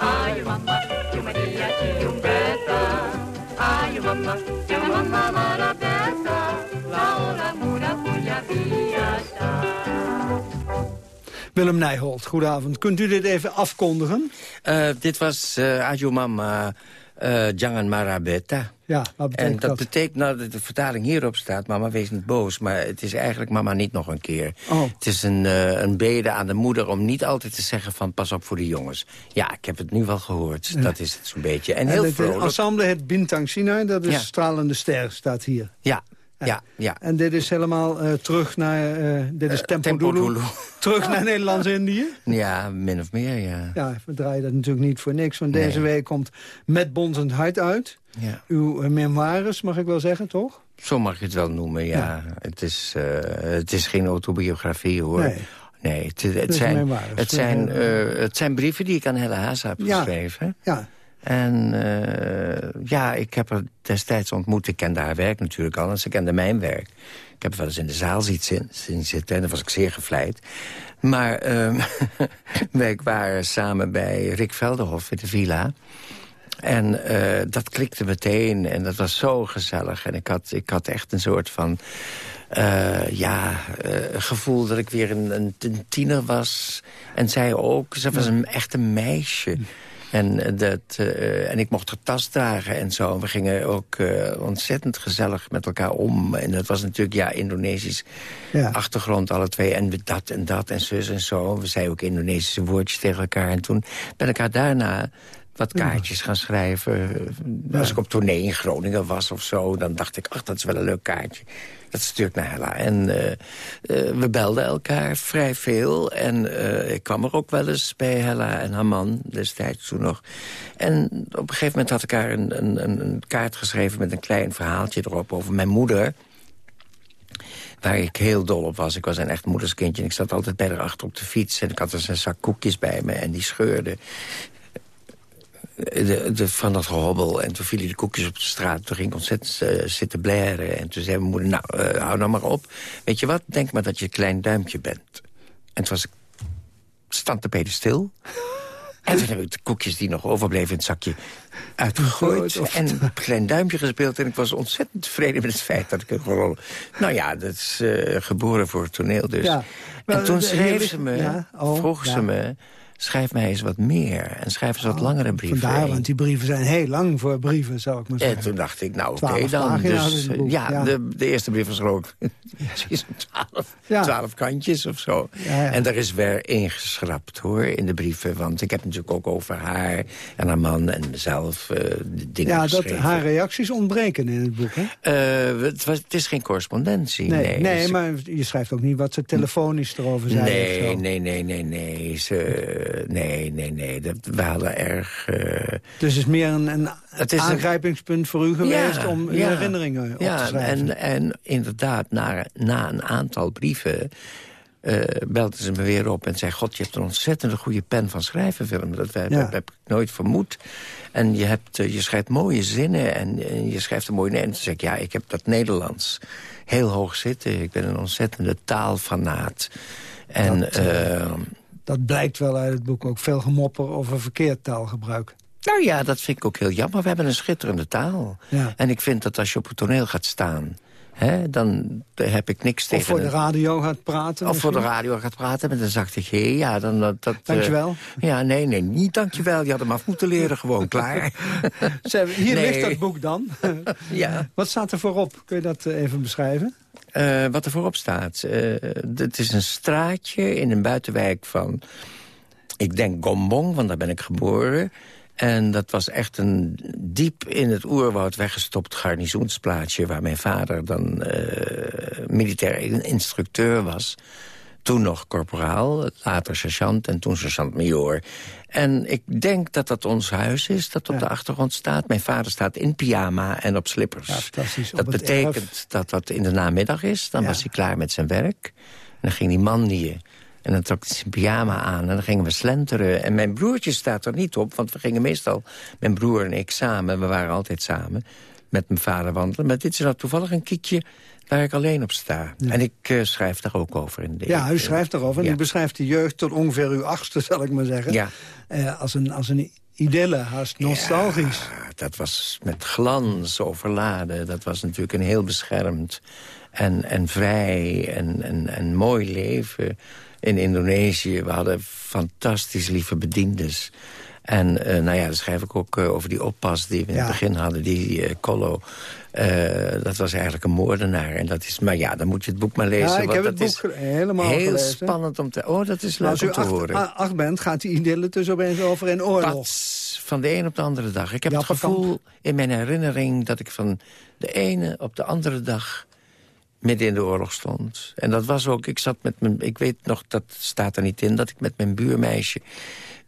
Ai, mamá, que dia te um beta Ai, mamá, que uma mamá Willem Nijholt, goedenavond. Kunt u dit even afkondigen? Uh, dit was uh, Ajo Mama uh, Jangan Marabeta. Ja, wat betekent en dat? dat? betekent, nou, dat de vertaling hierop staat, mama wees niet boos. Maar het is eigenlijk mama niet nog een keer. Oh. Het is een, uh, een bede aan de moeder om niet altijd te zeggen van pas op voor de jongens. Ja, ik heb het nu wel gehoord. Ja. Dat is het zo'n beetje. En, En heel het vrolijk. ensemble, het Bintang Sinai, dat is Ja. Stralende Ster, staat hier. Ja, ja, ja. En dit is helemaal eh, terug naar, eh, dit is Tempo, Tempo Dulu. Dulu. Terug naar Nederlands-Indië. Ja, min of meer, ja. Ja, we draaien dat natuurlijk niet voor niks. Want deze week komt Met Bonzend Hart uit. ja. Uw eh, memoires, mag ik wel zeggen, toch? Zo mag je het wel noemen, ja. Het, is, eh, het is geen autobiografie, hoor. Nee. Nee, het, het, zijn, het, zijn, eh, het zijn brieven die ik aan Helle Haas heb Ja. geschreven. Ja. En eh, ja, ik heb haar destijds ontmoet. Ik kende haar werk natuurlijk al en ze kende mijn werk. Ik heb haar wel eens in de zaal zien, zien zitten en dan was ik zeer gevleid. Maar ehm, wij waren samen bij Rick Velderhof in de villa. En eh, dat klikte meteen en dat was zo gezellig. En ik had, ik had echt een soort van eh, ja, gevoel dat ik weer een, een, een tiener was. En zij ook. Ze was een, echt een meisje. En, eh, dat, eh, en ik mocht haar tas dragen en zo. We gingen ook eh, ontzettend gezellig met elkaar om. En dat was natuurlijk, ja, Indonesisch Ja. achtergrond alle twee. En we dat en dat en zus en zo. We zeiden ook Indonesische woordjes tegen elkaar. En toen ben ik haar daarna wat kaartjes gaan schrijven. Als ik op tournee in Groningen was of zo... dan dacht ik, ach, dat is wel een leuk kaartje. Dat stuur ik naar Hella. En eh, eh, we belden elkaar vrij veel. En eh, ik kwam er ook wel eens bij Hella en haar man, destijds toen nog. En op een gegeven moment had ik haar een, een, een- een kaart geschreven... met een klein verhaaltje erop over mijn moeder waar ik heel dol op was. Ik was een echt moederskindje en ik zat altijd bij haar achter op de fiets. En ik had dus een zak koekjes bij me en die scheurde de, de, van dat gehobbel. En toen vielen de koekjes op de straat. Toen ging ik ontzettend eh, zitten blaren. En toen zei mijn moeder, nou, eh, hou nou maar op. Weet je wat, denk maar dat je een klein duimpje bent. En toen was ik stand te benen stil. En toen heb ik de koekjes die nog overbleven in het zakje uitgegooid. Of- En een klein duimpje gespeeld. En ik was ontzettend tevreden met het feit dat ik een rol... Nou ja, dat is eh, geboren voor het toneel dus. Ja. En toen schreef ze me, ja, oh, vroeg ja. ze me... schrijf mij eens wat meer. En schrijf eens wat langere brieven. Vandaar, want die brieven zijn heel lang voor brieven, zou ik maar En zeggen. toen dacht ik, nou oké dan. Dus, boek, ja, ja. De, de eerste brief was geloof ik precies twaalf, Ja. twaalf kantjes of zo. Ja. En daar is weer ingeschrapt hoor, in de brieven. Want ik heb natuurlijk ook over haar en haar man en mezelf eh, de dingen Ja, dat, haar reacties ontbreken in het boek, hè? Eh, het, was, het is geen correspondentie. Nee, Nee, nee, Ze- maar je schrijft ook niet wat ze telefonisch erover zei. Nee, nee, nee, nee, nee. Ze, nee, nee, nee. Dat, we hadden erg... eh, Dus het is meer een, een Het is een- aangrijpingspunt voor u geweest Ja, om uw ja. herinneringen op ja, te schrijven. En, en inderdaad, na, na een aantal brieven eh belde ze me weer op en zei... God, je hebt een ontzettende goede pen van schrijven, Willem. Dat, heb, Ja. dat heb ik nooit vermoed. En je, hebt, eh, je schrijft mooie zinnen en, en je schrijft een mooie... En toen zei ik, ja, ik heb dat Nederlands heel hoog zitten. Ik ben een ontzettende taalfanaat. En... Dat, eh, eh, Dat blijkt wel uit het boek ook veel gemopper over verkeerd taalgebruik. Nou ja, dat vind ik ook heel jammer. We hebben een schitterende taal. Ja. En ik vind dat als je op het toneel gaat staan... Hè, dan heb ik niks Of tegen... voor de radio gaat praten. Of voor de radio gaat praten met een zachte G. Ja, dan dat... dat eh, Dankjewel. ja, nee, nee, niet dankjewel. Je had hem af moeten leren, gewoon klaar. Zeg, Hier Nee. ligt dat boek dan. ja. Wat staat er voorop? Kun je dat eh, even beschrijven? Eh, wat er voorop staat. het is een straatje in een buitenwijk van... Ik denk Gombong, want daar ben ik geboren. En dat was echt een diep in het oerwoud weggestopt garnizoensplaatsje... waar mijn vader dan eh, militair in- instructeur was. Toen nog corporaal, later sergeant en toen sergeant-major. En ik denk dat dat ons huis is dat op de achtergrond staat. Mijn vader staat in pyjama en op slippers. Ja, fantastisch. Op Dat betekent erf. dat dat in de namiddag is. Dan Ja. was hij klaar met zijn werk. En dan ging hij mandieën. En dan trok hij zijn pyjama aan en dan gingen we slenteren. En mijn broertje staat er niet op, want we gingen meestal... mijn broer en ik samen, we waren altijd samen... met mijn vader wandelen. Maar dit is nou toevallig een kiekje waar ik alleen op sta. En ik eh, schrijf daar ook over in de Ja, u schrijft erover. En Ja. u beschrijft de jeugd tot ongeveer uw achtste, zal ik maar zeggen. Ja. Eh, als, een, als een idylle, haast nostalgisch. Ja, dat was met glans overladen. Dat was natuurlijk een heel beschermd en, en vrij en, en, en mooi leven. In Indonesië. We hadden fantastisch lieve bediendes. En uh, nou ja, dan schrijf ik ook uh, over die oppas die we in het begin hadden. Die uh, Collo. dat was eigenlijk een moordenaar. En dat is, maar ja, dan moet je het boek maar lezen. Ja, ik heb het boek helemaal heel gelezen. spannend om te... Oh, dat is leuk Als u om te acht, horen. acht bent, gaat die idyllen dus opeens over in oorlog. Pats, van de een op de andere dag. Ik heb het gevoel in mijn herinnering... dat ik van de ene op de andere dag midden in de oorlog stond. En dat was ook, ik zat met mijn... Ik weet nog, dat staat er niet in... dat ik met mijn buurmeisje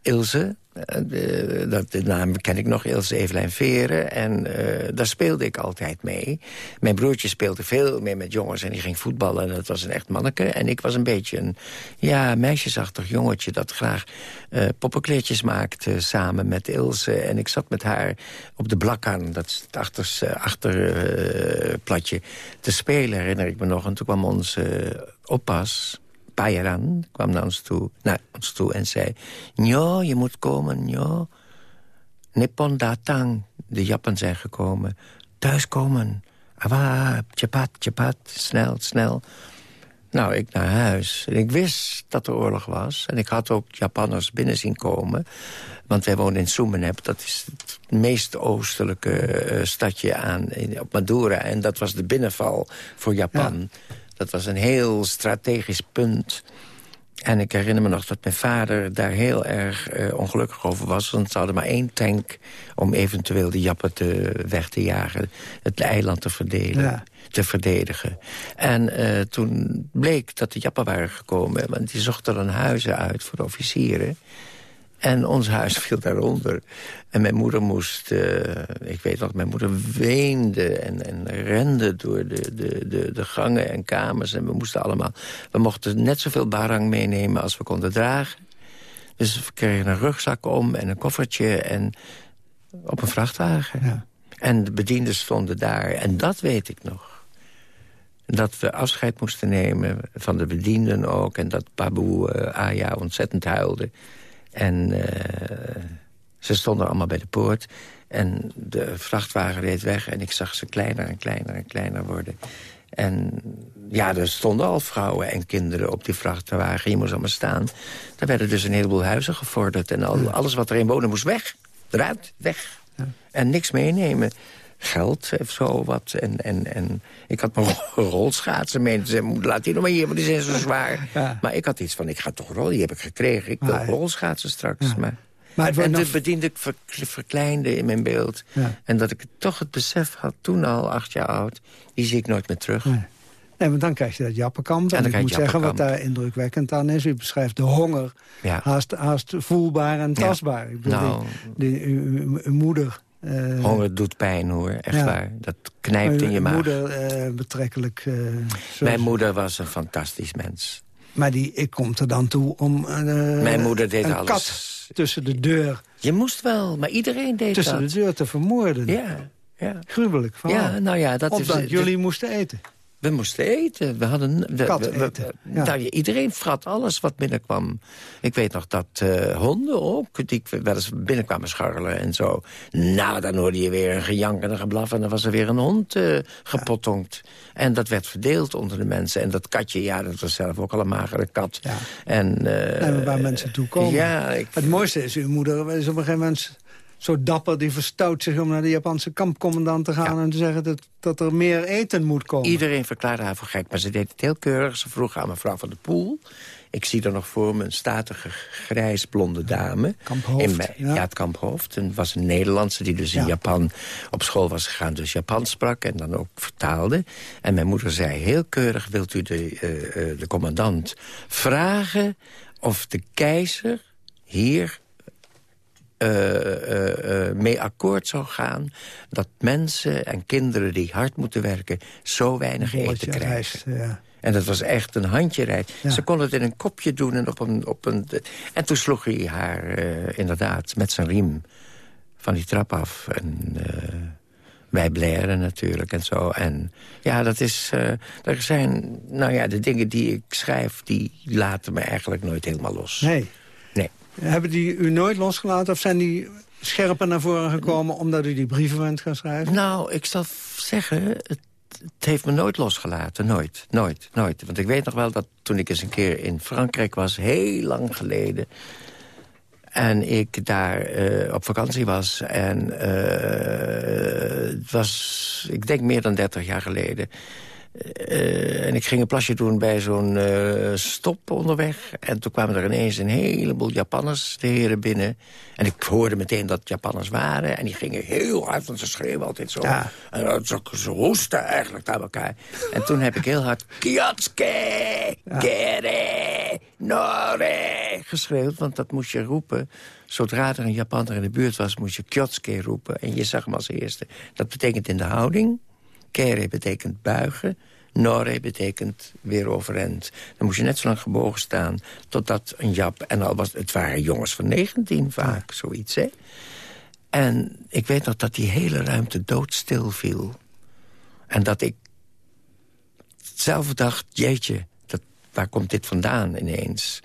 Ilse... eh, de, dat, de naam ken ik nog, Ilse Evelijn Veren. En eh, daar speelde ik altijd mee. Mijn broertje speelde veel mee met jongens en die ging voetballen. En dat was een echt manneke. En ik was een beetje een ja, meisjesachtig jongetje... dat graag eh poppenkleedjes maakte samen met Ilse. En ik zat met haar op de blakkan, dat is het eh, achterplatje, te spelen, herinner ik me nog. En toen kwam onze eh, oppas... Payaran kwam naar ons toe, naar ons toe en zei... Njo, je moet komen, Njo. Nippon datang. De Japan zijn gekomen. Thuiskomen. Awa, tjepat, tjepat. Snel, snel. Nou, ik naar huis. En ik wist dat er oorlog was. En ik had ook Japanners binnen zien komen. Want wij woonden in Sumenep. Dat is het meest oostelijke eh, stadje aan, op Madura. En dat was de binnenval voor Japan. Dat was een heel strategisch punt. En ik herinner me nog dat mijn vader daar heel erg eh, ongelukkig over was. Want ze hadden maar één tank om eventueel de Jappen te, weg te jagen. Het eiland te verdelen. Ja. Te verdedigen. En eh, toen bleek dat de Jappen waren gekomen. Want die zochten dan huizen uit voor de officieren. En ons huis viel daaronder. En mijn moeder moest, eh, ik weet nog, mijn moeder weende en, en rende door de, de, de, de gangen en kamers. En we moesten allemaal, we mochten net zoveel barang meenemen als we konden dragen. Dus we kregen een rugzak om en een koffertje en op een vrachtwagen. En de bedienden stonden daar. En dat weet ik nog. Dat we afscheid moesten nemen van de bedienden ook. En dat Baboe uh, Aya ontzettend huilde. En uh, ze stonden allemaal bij de poort. En de vrachtwagen reed weg en ik zag ze kleiner en kleiner en kleiner worden. En ja, er stonden al vrouwen en kinderen op die vrachtwagen. Je moest allemaal staan. Daar werden dus een heleboel huizen gevorderd. En al, alles wat erin woonde moest weg. Eruit, weg. En niks meenemen. Geld of zo wat. En, en, en ik had mijn rolschaatsen mee. Ze zei, laat die nog maar hier, want die zijn zo zwaar. Maar ik had iets van, ik ga toch rollen. Die heb ik gekregen. Ik wil Maar- rolschaatsen straks. Maar, Maar het en nog- bediende ik ver- verkleinde in mijn beeld. En dat ik toch het besef had, toen al acht jaar oud... die zie ik nooit meer terug. Nee, want dan krijg je dat Jappenkamp. En ik moet zeggen wat daar indrukwekkend aan is. U beschrijft de honger Ja. haast, haast voelbaar en Ja. tastbaar. Ik bedoel, Nou. die, die, uw, uw- uw moeder... eh, Honger doet pijn, hoor. Echt Ja. waar. Dat knijpt in je maag. moeder eh, betrekkelijk... zoals- Mijn moeder was een fantastisch mens. Maar die, ik komt er dan toe om Mijn moeder deed een alles. kat tussen de deur... Je moest wel, maar iedereen deed tussen dat. de deur te vermoorden. Ja, ja. Gruwelijk. Ja, nou ja, dat is- Opdat jullie moesten eten. We moesten eten. We hadden, we, Kat we- we- eten, ja. nou, iedereen frat alles wat binnenkwam. Ik weet nog dat eh, honden ook, die wel eens binnenkwamen scharrelen en zo. Nou, dan hoorde je weer een gejank en een geblaf... en dan was er weer een hond eh gepotongd. En dat werd verdeeld onder de mensen. En dat katje, ja, dat was zelf ook al een magere kat. En, eh, Nee, waar mensen toe komen. Ja, ik, Het mooiste is, uw moeder is op een gegeven moment zo dapper... die verstout zich om naar de Japanse kampcommandant te gaan... en te zeggen dat, dat er meer eten moet komen. Iedereen verklaarde haar voor gek, maar ze deed het heel keurig. Ze vroeg aan mevrouw van der Poel. Ik zie er nog voor me een statige grijsblonde dame. Kamphoofd, In ja. ja. het Kamphoofd. En was een Nederlandse die dus in Japan op school was gegaan. Dus Japan sprak en dan ook vertaalde. En mijn moeder zei heel keurig... wilt u de, eh, eh, de commandant vragen of de keizer hier mee akkoord zou gaan... dat mensen en kinderen die hard moeten werken... zo weinig eten krijgen. ja. En dat was echt een handjereis. Ja. Ze kon het in een kopje doen en op een... Op een en toen sloeg hij haar eh, inderdaad met zijn riem van die trap af. En eh, wij blaren natuurlijk en zo. En ja, dat is... eh, er zijn... Nou ja, de dingen die ik schrijf... die laten me eigenlijk nooit helemaal los. Nee. Hebben die u nooit losgelaten of zijn die scherper naar voren gekomen... omdat u die brieven bent gaan schrijven? Nou, ik zal zeggen, het heeft me nooit losgelaten. Nooit, nooit, nooit. Want ik weet nog wel dat toen ik eens een keer in Frankrijk was... heel lang geleden... En ik daar uh, op vakantie was. En uh, het was, ik denk meer dan 30 jaar geleden. Uh, en ik ging een plasje doen bij zo'n uh, stop onderweg. En toen kwamen er ineens een heleboel Japanners, de heren, binnen. En ik hoorde meteen dat het Japanners waren. En die gingen heel hard, want ze schreeuwen altijd zo. Ja. En ze, ze hoesten eigenlijk naar elkaar. En toen heb ik heel hard... Kyotsuke, ja. Kere, Nore geschreeuwd. Want dat moest je roepen. Zodra er een Japaner in de buurt was, moest je Kyotsuke roepen. En je zag hem als eerste. Dat betekent in de houding... Kere betekent buigen. Nore betekent weer overend. Dan moest je net zo lang gebogen staan totdat een Jap... en al was het waren jongens van 19 vaak, zoiets, hè. En ik weet nog dat die hele ruimte doodstil viel. En dat ik zelf dacht, jeetje, dat, waar komt dit vandaan ineens?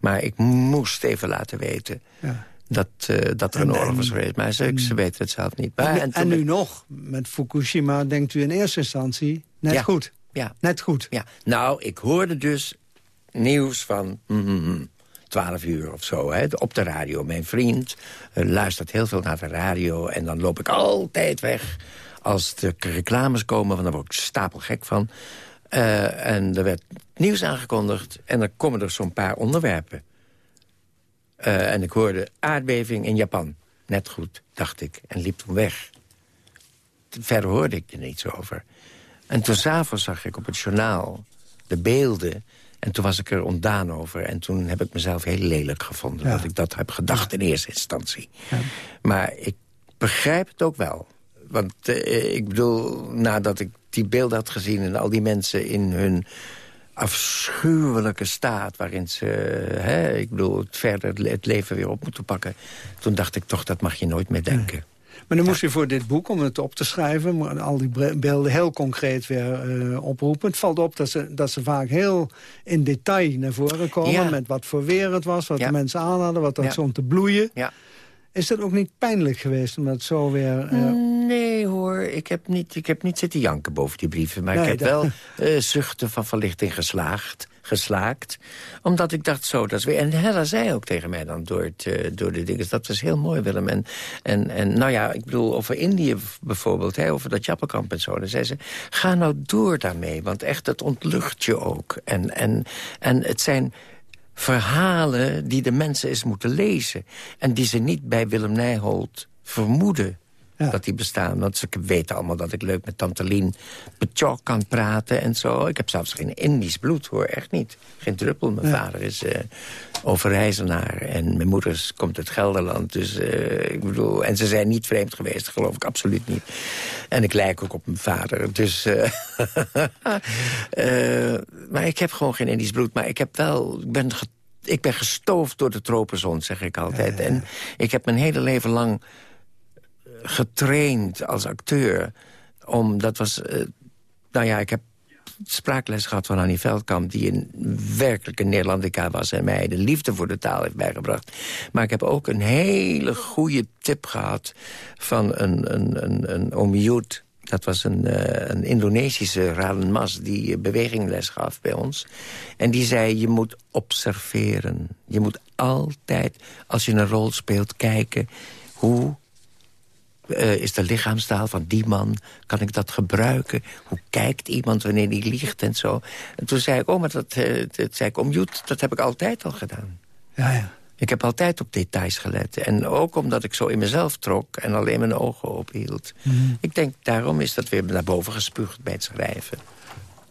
Maar ik moest even laten weten... Ja dat, uh, dat er een oorlog was geweest. Maar ze, ze weten het zelf niet. Maar, en, en, nu nog, met Fukushima denkt u in eerste instantie net goed. Ja. Net goed. Ja. Nou, ik hoorde dus nieuws van... Mm, 12 uur of zo, hè, op de radio. Mijn vriend uh, luistert heel veel naar de radio... en dan loop ik altijd weg als de reclames komen... want daar word ik stapelgek van. Uh, en er werd nieuws aangekondigd en dan komen er zo'n paar onderwerpen. Uh, en ik hoorde aardbeving in Japan. Net goed, dacht ik. En liep toen weg. Verder hoorde ik er niets over. En toen s'avonds zag ik op het journaal de beelden... En toen was ik er ontdaan over. En toen heb ik mezelf heel lelijk gevonden. Dat ik dat heb gedacht in eerste instantie. Ja. Maar ik begrijp het ook wel. Want uh, ik bedoel, nadat ik die beelden had gezien... en al die mensen in hun afschuwelijke staat waarin ze, hè, ik bedoel, het verder het leven weer op moeten pakken. Toen dacht ik toch, dat mag je nooit meer denken. Maar dan moest je voor dit boek, om het op te schrijven... al die beelden heel concreet weer uh, oproepen. Het valt op dat ze, dat ze vaak heel in detail naar voren komen... met wat voor weer het was, wat de mensen aan hadden... wat er stond te bloeien. Ja. Is dat ook niet pijnlijk geweest om dat zo weer... Uh... Nee hoor, ik heb, niet, ik heb niet zitten janken boven die brieven. Maar ik heb wel uh, zuchten van verlichting geslaagd, geslaakt. Omdat ik dacht, zo, dat is weer... En Hella zei ook tegen mij dan door, het, uh, door de dingen... dat was heel mooi, Willem. En, en, en nou ja, ik bedoel, over Indië bijvoorbeeld... Hè, over dat Jappenkamp en zo. Dan zei ze, ga nou door daarmee. Want echt, het ontlucht je ook. En, en, en het zijn verhalen die de mensen eens moeten lezen. En die ze niet bij Willem Nijholt vermoeden dat die bestaan. Want ze weten allemaal dat ik leuk met Tante Lien Pechok kan praten en zo. Ik heb zelfs geen Indisch bloed, hoor. Echt niet. Geen druppel. Mijn vader is uh, overijzenaar en mijn moeder komt uit Gelderland. Dus uh, ik bedoel... En ze zijn niet vreemd geweest, geloof ik absoluut niet. En ik lijk ook op mijn vader. Dus... Uh, maar ik heb gewoon geen Indisch bloed. Maar ik heb wel... Ik ben ik ben gestoofd door de tropenzon, zeg ik altijd. En ik heb mijn hele leven lang getraind als acteur. Om, dat was, uh, nou ja, ik heb spraakles gehad van Annie Veldkamp... die een werkelijke Nederlandica was en mij de liefde voor de taal heeft bijgebracht. Maar ik heb ook een hele goede tip gehad van een, een, een, een. Dat was een, uh, een Indonesische Raden Mas die bewegingles gaf bij ons. En die zei, je moet observeren. Je moet altijd, als je een rol speelt, kijken... hoe uh, is de lichaamstaal van die man? Kan ik dat gebruiken? Hoe kijkt iemand wanneer hij liegt en zo? En toen zei ik, oh, maar dat, uh, dat zei ik, om Joet, dat heb ik altijd al gedaan. Ja, ja. Ik heb altijd op details gelet. En ook omdat ik zo in mezelf trok en alleen mijn ogen ophield. Mm Ik denk, daarom is dat weer naar boven gespuugd bij het schrijven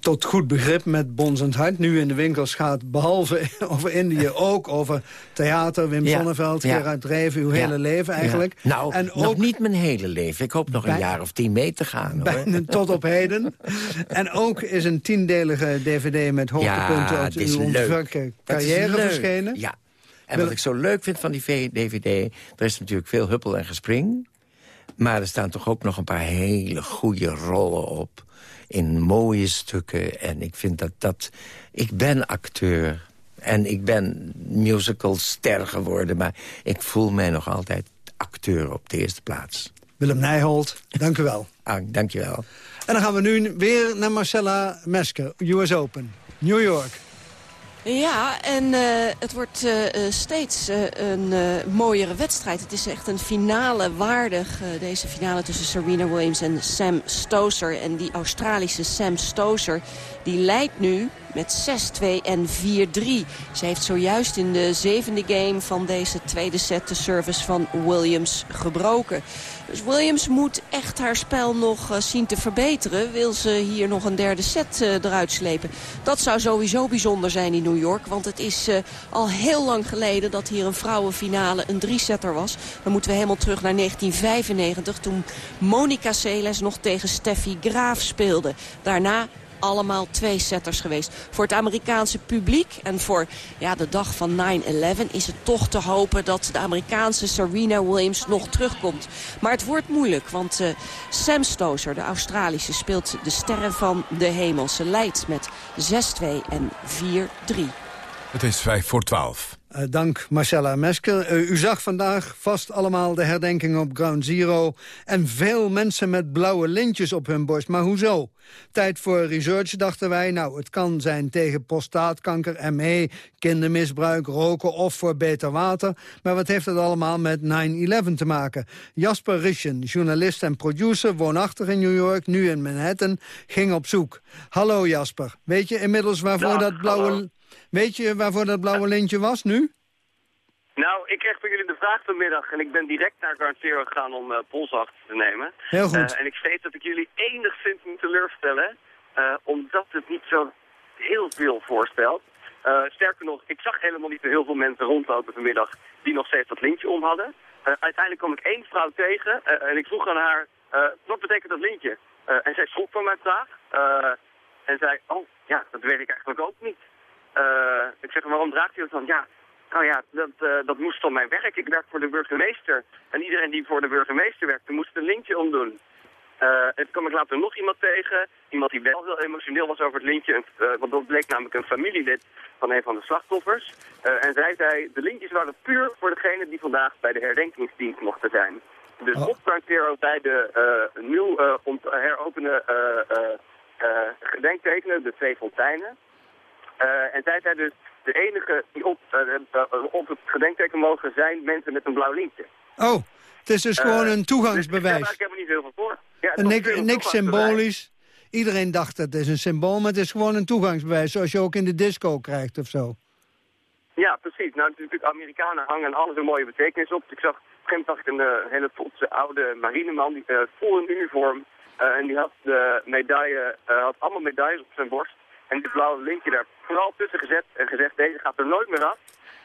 tot goed begrip met Bonzend Hart nu in de winkels gaat... behalve over Indië ook over theater, Wim ja. Sonneveld, ja. Gerard Dreven... uw hele leven eigenlijk. Nou, en nog niet mijn hele leven. Ik hoop nog een jaar of tien mee te gaan. Hoor. tot op heden. en ook is een tiendelige dvd met hoogtepunten... uit uw ontwerke carrière verschenen. Ja, en wat ik zo leuk vind van die dvd... er is natuurlijk veel huppel en gespring... maar er staan toch ook nog een paar hele goede rollen op in mooie stukken. En ik vind dat dat... Ik ben acteur en ik ben musicalster geworden... maar ik voel mij nog altijd acteur op de eerste plaats. Willem Nijholt, dank u wel. Ah, dank je wel. En dan gaan we nu weer naar Marcella Mesker, US Open, New York. Ja, en uh, het wordt uh, steeds uh, een mooiere wedstrijd. Het is echt een finale waardig. deze finale tussen Serena Williams en Sam Stosur. En die Australische Sam Stosur die leidt nu met 6-2 en 4-3. Ze heeft zojuist in de zevende game van deze tweede set de service van Williams gebroken. Dus Williams moet echt haar spel nog uh, zien te verbeteren. Wil ze hier nog een derde set uh, eruit slepen. Dat zou sowieso bijzonder zijn in New York. Want het is uh, al heel lang geleden dat hier een vrouwenfinale een drie-setter was. Dan moeten we helemaal terug naar 1995. Toen Monica Seles nog tegen Steffi Graaf speelde. Daarna allemaal twee setters geweest. Voor het Amerikaanse publiek en voor ja, de dag van 9-11 is het toch te hopen dat de Amerikaanse Serena Williams nog terugkomt. Maar het wordt moeilijk, want uh, Sam Stozer, de Australische, speelt de sterren van de hemel. Ze leidt met 6-2 en 4-3. Het is 5 voor 12. Uh, dank Marcella Mesker. Uh, u zag vandaag vast allemaal de herdenking op Ground Zero... en veel mensen met blauwe lintjes op hun borst. Maar hoezo? Tijd voor research, dachten wij. Nou, het kan zijn tegen prostaatkanker, ME, kindermisbruik, roken of voor beter water. Maar wat heeft het allemaal met 9-11 te maken? Jasper Rischen, journalist en producer, woonachtig in New York, nu in Manhattan, ging op zoek. Hallo Jasper, weet je inmiddels waarvoor dat blauwe... Hallo. Weet je waarvoor dat blauwe lintje was nu? Nou, ik kreeg van jullie de vraag vanmiddag en ik ben direct naar Ground Zero gegaan om uh, polswacht te nemen. Heel goed. Uh, en ik steeds dat ik jullie enigszins moet teleurstellen, uh, omdat het niet zo heel veel voorstelt. sterker nog, ik zag helemaal niet zo heel veel mensen rondlopen vanmiddag die nog steeds dat lintje om hadden. uiteindelijk kwam ik één vrouw tegen en ik vroeg aan haar, wat betekent dat lintje? en zij schrok van mijn vraag en zei, oh ja, dat weet ik eigenlijk ook niet. Uh, ik zeg, waarom draagt u dat dan? Ja, nou ja, dat, uh, dat moest van mijn werk. Ik werk voor de burgemeester. En iedereen die voor de burgemeester werkte, moest een lintje omdoen. Uh, en toen kwam ik later nog iemand tegen. Iemand die wel heel emotioneel was over het lintje. Uh, want dat bleek namelijk een familielid van een van de slachtoffers. Uh, en zij zei, de lintjes waren puur voor degene die vandaag bij de herdenkingsdienst mochten zijn. Dus oh. op Frank bij de nieuw heropenen gedenktekenen, de twee fonteinen. Uh, en zij zijn dus de enige die op, uh, op het gedenkteken mogen zijn mensen met een blauw lintje. Oh, het is dus gewoon een toegangsbewijs. Dus ik heb er niet heel veel voor. Ja, niks, niks symbolisch. Iedereen dacht dat het is een symbool, maar het is gewoon een toegangsbewijs. Zoals je ook in de disco krijgt of zo. Ja, precies. Nou, natuurlijk, Amerikanen hangen alles een mooie betekenis op. Ik zag, op een zag ik een uh, hele trotse oude marineman, die, uh, vol in uniform. Uh, en die had de medaille, had allemaal medailles op zijn borst. En dit blauwe linkje daar vooral tussen gezet en gezegd, deze gaat er nooit meer af.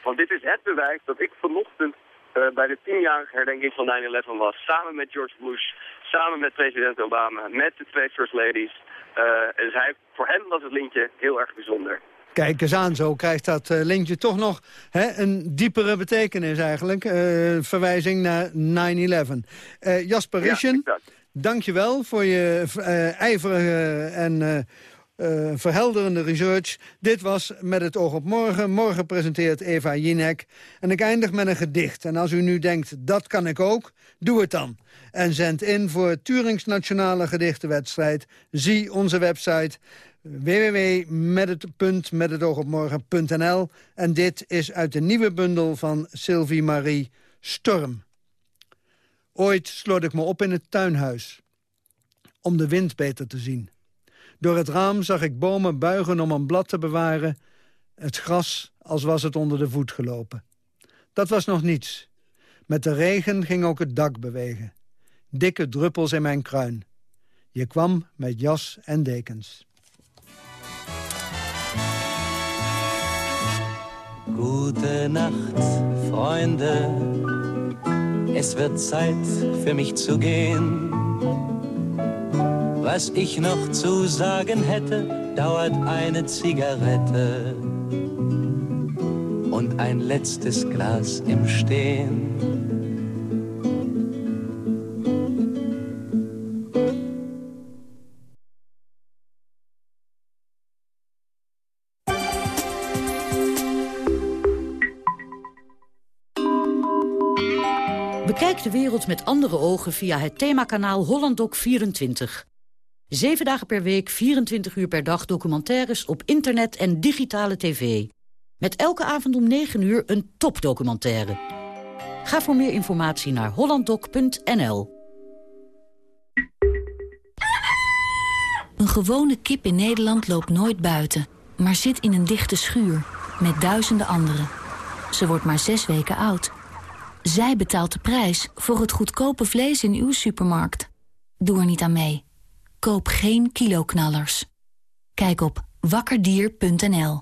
Want dit is het bewijs dat ik vanochtend uh, bij de tienjarige herdenking van 9-11 was. Samen met George Bush, samen met president Obama, met de twee first ladies. Uh, dus hij, voor hem was het lintje heel erg bijzonder. Kijk eens aan, zo krijgt dat uh, lintje toch nog hè, een diepere betekenis eigenlijk. verwijzing naar 9-11. Jasper Rischen, ja, dank je wel voor je ijverige en uh, verhelderende research. Dit was Met het oog op morgen. Morgen presenteert Eva Jinek. En ik eindig met een gedicht. En als u nu denkt, dat kan ik ook, doe het dan. En zend in voor Turings Nationale Gedichtenwedstrijd. Zie onze website www.methetmethetOogopmorgen.nl En dit is uit de nieuwe bundel van Sylvie Marie Storm. Ooit sloot ik me op in het tuinhuis. Om de wind beter te zien. Door het raam zag ik bomen buigen om een blad te bewaren. Het gras als was het onder de voet gelopen. Dat was nog niets. Met de regen ging ook het dak bewegen. Dikke druppels in mijn kruin. Je kwam met jas en dekens. Gute Nacht, Freunde. Es wird Zeit für mich zu gehen. Was ich noch zu sagen hätte, dauert eine Zigarette und ein letztes Glas im Stehen. Bekijk de wereld met andere ogen via het themakanaal HollandDoc 24. Zeven dagen per week, 24 uur per dag documentaires op internet en digitale tv. Met elke avond om 9 uur een topdocumentaire. Ga voor meer informatie naar hollanddoc.nl. Een gewone kip in Nederland loopt nooit buiten, maar zit in een dichte schuur met duizenden anderen. Ze wordt maar zes weken oud. Zij betaalt de prijs voor het goedkope vlees in uw supermarkt. Doe er niet aan mee. Koop geen kiloknallers. Kijk op wakkerdier.nl